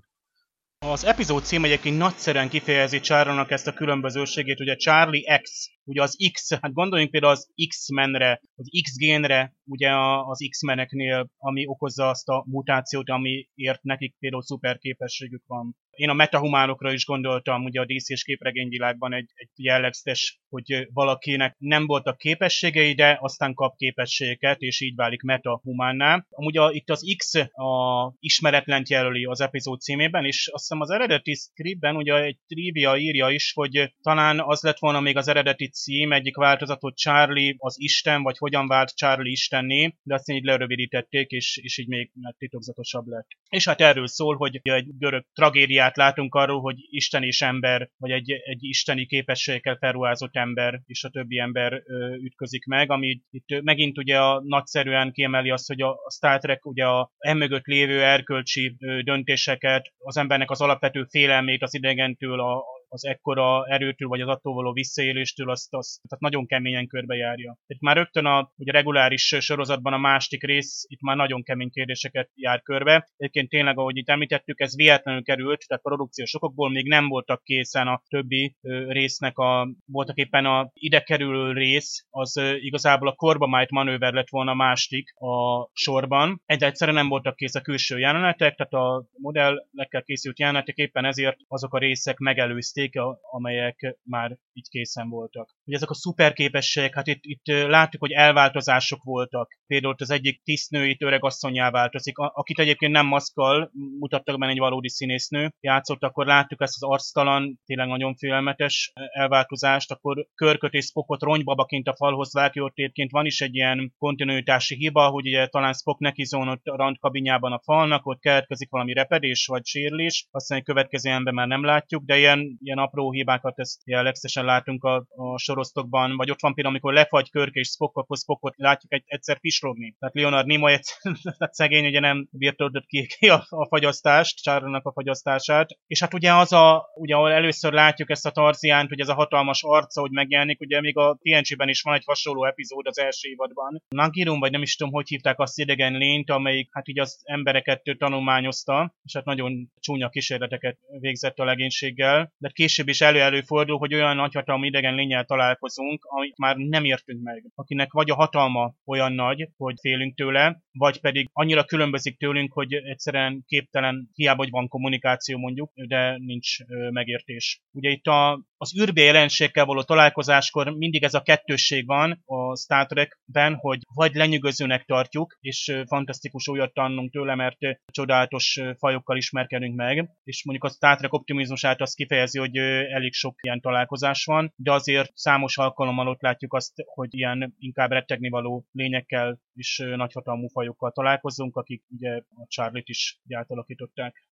Az epizód cím egyébként nagyszerűen kifejezi Charlie-nak ezt a különbözőségét, ugye Charlie X, ugye az X, hát gondoljunk például az X-menre, az X-génre, ugye az X-meneknél, ami okozza azt a mutációt, amiért nekik például szuper képességük van. Én a metahumánokra is gondoltam, ugye a DC-s képregényvilágban egy, egy jellegzetes, hogy valakinek nem voltak képességei, de aztán kap képességeket, és így válik metahumánná. Amúgy a, itt az X a ismeretlent jelöli az epizód címében, és azt hiszem az eredeti scriptben ugye egy trivia írja is, hogy talán az lett volna még az eredeti cím, egyik változatot Charlie az Isten, vagy hogyan vált Charlie Istenné, de azt így lerövidítették, és, és így még titokzatosabb lett. És hát erről szól, hogy egy görög tragédiát látunk arról, hogy Isten és ember, vagy egy, egy isteni képességekkel felruházott ember és a többi ember ö, ütközik meg, ami itt megint ugye a nagyszerűen kiemeli azt, hogy a, a Star Trek ugye a emögött lévő erkölcsi ö, döntéseket, az embernek az alapvető félelmét az idegentől, a, az ekkora erőtől, vagy az attól való visszaéléstől, azt, azt tehát nagyon keményen körbejárja. Itt már rögtön a ugye reguláris sorozatban a másik rész, itt már nagyon kemény kérdéseket jár körbe. Egyébként tényleg, ahogy itt említettük, ez véletlenül került, tehát produkciós okokból még nem voltak készen a többi résznek a, voltak éppen a ide kerülő rész, az igazából a korba manőver lett volna a másik a sorban. Egy egyszerűen nem voltak kész a külső jelenetek, tehát a modellekkel készült jelenetek éppen ezért azok a részek megelőzték játék, amelyek már így készen voltak. Ugye ezek a szuperképességek, hát itt, itt látjuk, hogy elváltozások voltak. Például az egyik tisztnő itt öregasszonyá változik, akit egyébként nem maszkal mutattak benne egy valódi színésznő játszott, akkor láttuk ezt az arctalan, tényleg nagyon félelmetes elváltozást, akkor körköt és Spockot rongybabaként a falhoz vágja, ott egyébként van is egy ilyen kontinuitási hiba, hogy ugye talán Spock neki zónott a randkabinjában a falnak, ott keletkezik valami repedés vagy sérülés, aztán egy következő ember már nem látjuk, de ilyen, ilyen apró hibákat ezt legszesen látunk a, a sorosztokban, vagy ott van például, amikor lefagy Körk és Spock, akkor Spockot látjuk egy, egyszer pislogni. Tehát Leonard Nimoy [LAUGHS] tehát szegény ugye nem birtoldott ki, ki a, a fagyasztást, Csárnak a fagyasztását. És hát ugye az a, ugye ahol először látjuk ezt a Tarziánt, hogy ez a hatalmas arca, hogy megjelenik, ugye még a TNG-ben is van egy hasonló epizód az első évadban. Nagirum, vagy nem is tudom, hogy hívták azt idegen lényt, amelyik hát így az embereket tanulmányozta, és hát nagyon csúnya kísérleteket végzett a legénységgel. De később is elő-elő fordul, hogy olyan nagyhatalmú idegen lényel találkozunk, amit már nem értünk meg. Akinek vagy a hatalma olyan nagy, hogy félünk tőle, vagy pedig annyira különbözik tőlünk, hogy egyszerűen képtelen, hiába, hogy van kommunikáció mondjuk, de nincs megértés. Ugye itt a, az űrbe jelenségkel való találkozáskor mindig ez a kettősség van a Star Trekben, hogy vagy lenyűgözőnek tartjuk, és fantasztikus újat tanulunk tőle, mert csodálatos fajokkal ismerkedünk meg, és mondjuk a Star Trek optimizmusát azt kifejezi, hogy elég sok ilyen találkozás van, de azért számos alkalommal ott látjuk azt, hogy ilyen inkább rettegni való lényekkel és nagyhatalmú fajokkal találkozunk, akik ugye a Charlie-t is átalakították.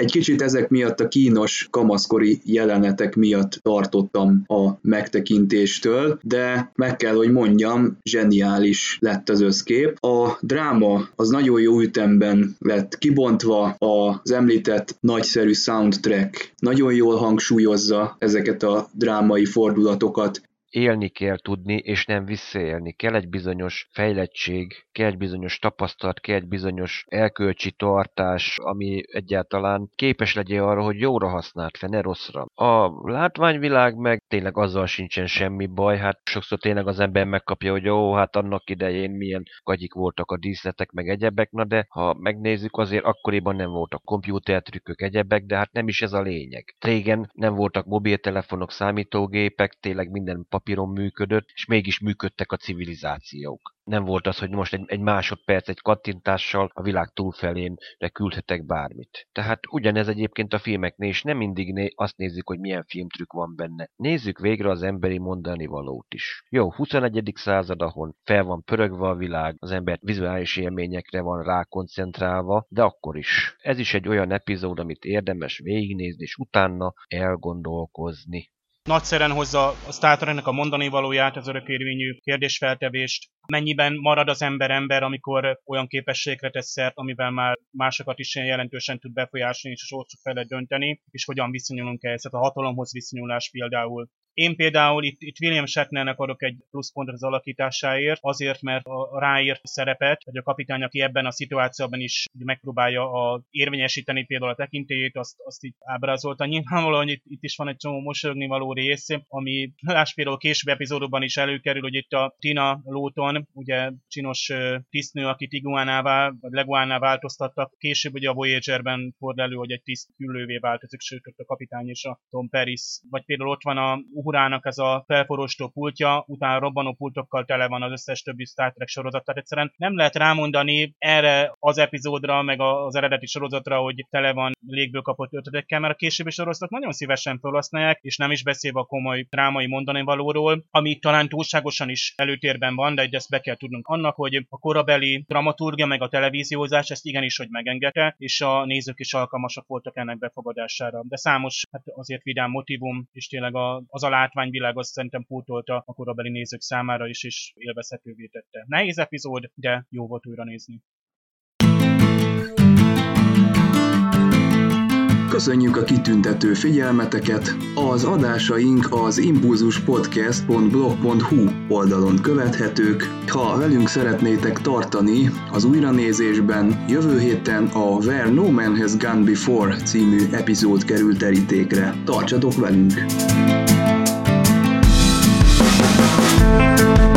Egy kicsit ezek miatt a kínos kamaszkori jelenetek miatt tartottam a megtekintéstől, de meg kell, hogy mondjam, zseniális lett az összkép. A dráma az nagyon jó ütemben lett kibontva, az említett nagyszerű soundtrack nagyon jól hangsúlyozza ezeket a drámai fordulatokat, élni kell tudni, és nem visszaélni. Kell egy bizonyos fejlettség, kell egy bizonyos tapasztalat, kell egy bizonyos elkölcsi tartás, ami egyáltalán képes legyen arra, hogy jóra használt fel, ne rosszra. A látványvilág meg tényleg azzal sincsen semmi baj, hát sokszor tényleg az ember megkapja, hogy jó, hát annak idején milyen gagyik voltak a díszletek, meg egyebek, na de ha megnézzük, azért akkoriban nem voltak kompjútertrükkök, egyebek, de hát nem is ez a lényeg. Régen nem voltak mobiltelefonok, számítógépek, tényleg minden papíron működött, és mégis működtek a civilizációk nem volt az, hogy most egy, egy másodperc, egy kattintással a világ túlfelén küldhetek bármit. Tehát ugyanez egyébként a filmeknél is nem mindig né- azt nézzük, hogy milyen filmtrükk van benne. Nézzük végre az emberi mondani valót is. Jó, 21. század, ahol fel van pörögve a világ, az ember vizuális élményekre van rá koncentrálva, de akkor is. Ez is egy olyan epizód, amit érdemes végignézni, és utána elgondolkozni nagyszeren hozza a Star Treknek a mondani valóját, az örökérvényű kérdésfeltevést, mennyiben marad az ember ember, amikor olyan képességre tesz szert, amivel már másokat is jelentősen tud befolyásolni és sorsuk fele dönteni, és hogyan viszonyulunk ehhez, tehát a hatalomhoz viszonyulás például. Én például itt, itt William Shatnernek adok egy pluszpontot az alakításáért, azért, mert a ráírt szerepet, vagy a kapitány, aki ebben a szituációban is megpróbálja a, érvényesíteni például a tekintélyét, azt, azt itt ábrázolta. Nyilvánvalóan itt, itt is van egy csomó mosolyogni való rész, ami láss például később epizódokban is előkerül, hogy itt a Tina Lóton Quill, ugye csinos tisztnő, akit iguánává, vagy leguánná változtattak. Később ugye a Voyager-ben fordul elő, hogy egy tiszt küllővé változik, sőt ott a kapitány és a Tom Paris. Vagy például ott van a Uhurának ez a felforostó pultja, utána robbanó pultokkal tele van az összes többi Star Trek sorozat. Tehát egyszerűen nem lehet rámondani erre az epizódra, meg az eredeti sorozatra, hogy tele van légből kapott ötödekkel, mert a későbbi sorozatok nagyon szívesen felhasználják, és nem is beszélve a komoly drámai mondani valóról, ami talán túlságosan is előtérben van, de ezt be kell tudnunk annak, hogy a korabeli dramaturgia meg a televíziózás ezt igenis, hogy megengedte, és a nézők is alkalmasak voltak ennek befogadására. De számos, hát azért vidám motivum, és tényleg a, az a látványvilág azt szerintem pótolta a korabeli nézők számára is, és élvezhetővé tette. Nehéz epizód, de jó volt újra nézni. Köszönjük a kitüntető figyelmeteket! Az adásaink az impulzuspodcast.blog.hu oldalon követhetők. Ha velünk szeretnétek tartani az újranézésben, jövő héten a Where No Man Has Gone Before című epizód kerül terítékre. Tartsatok velünk! thank you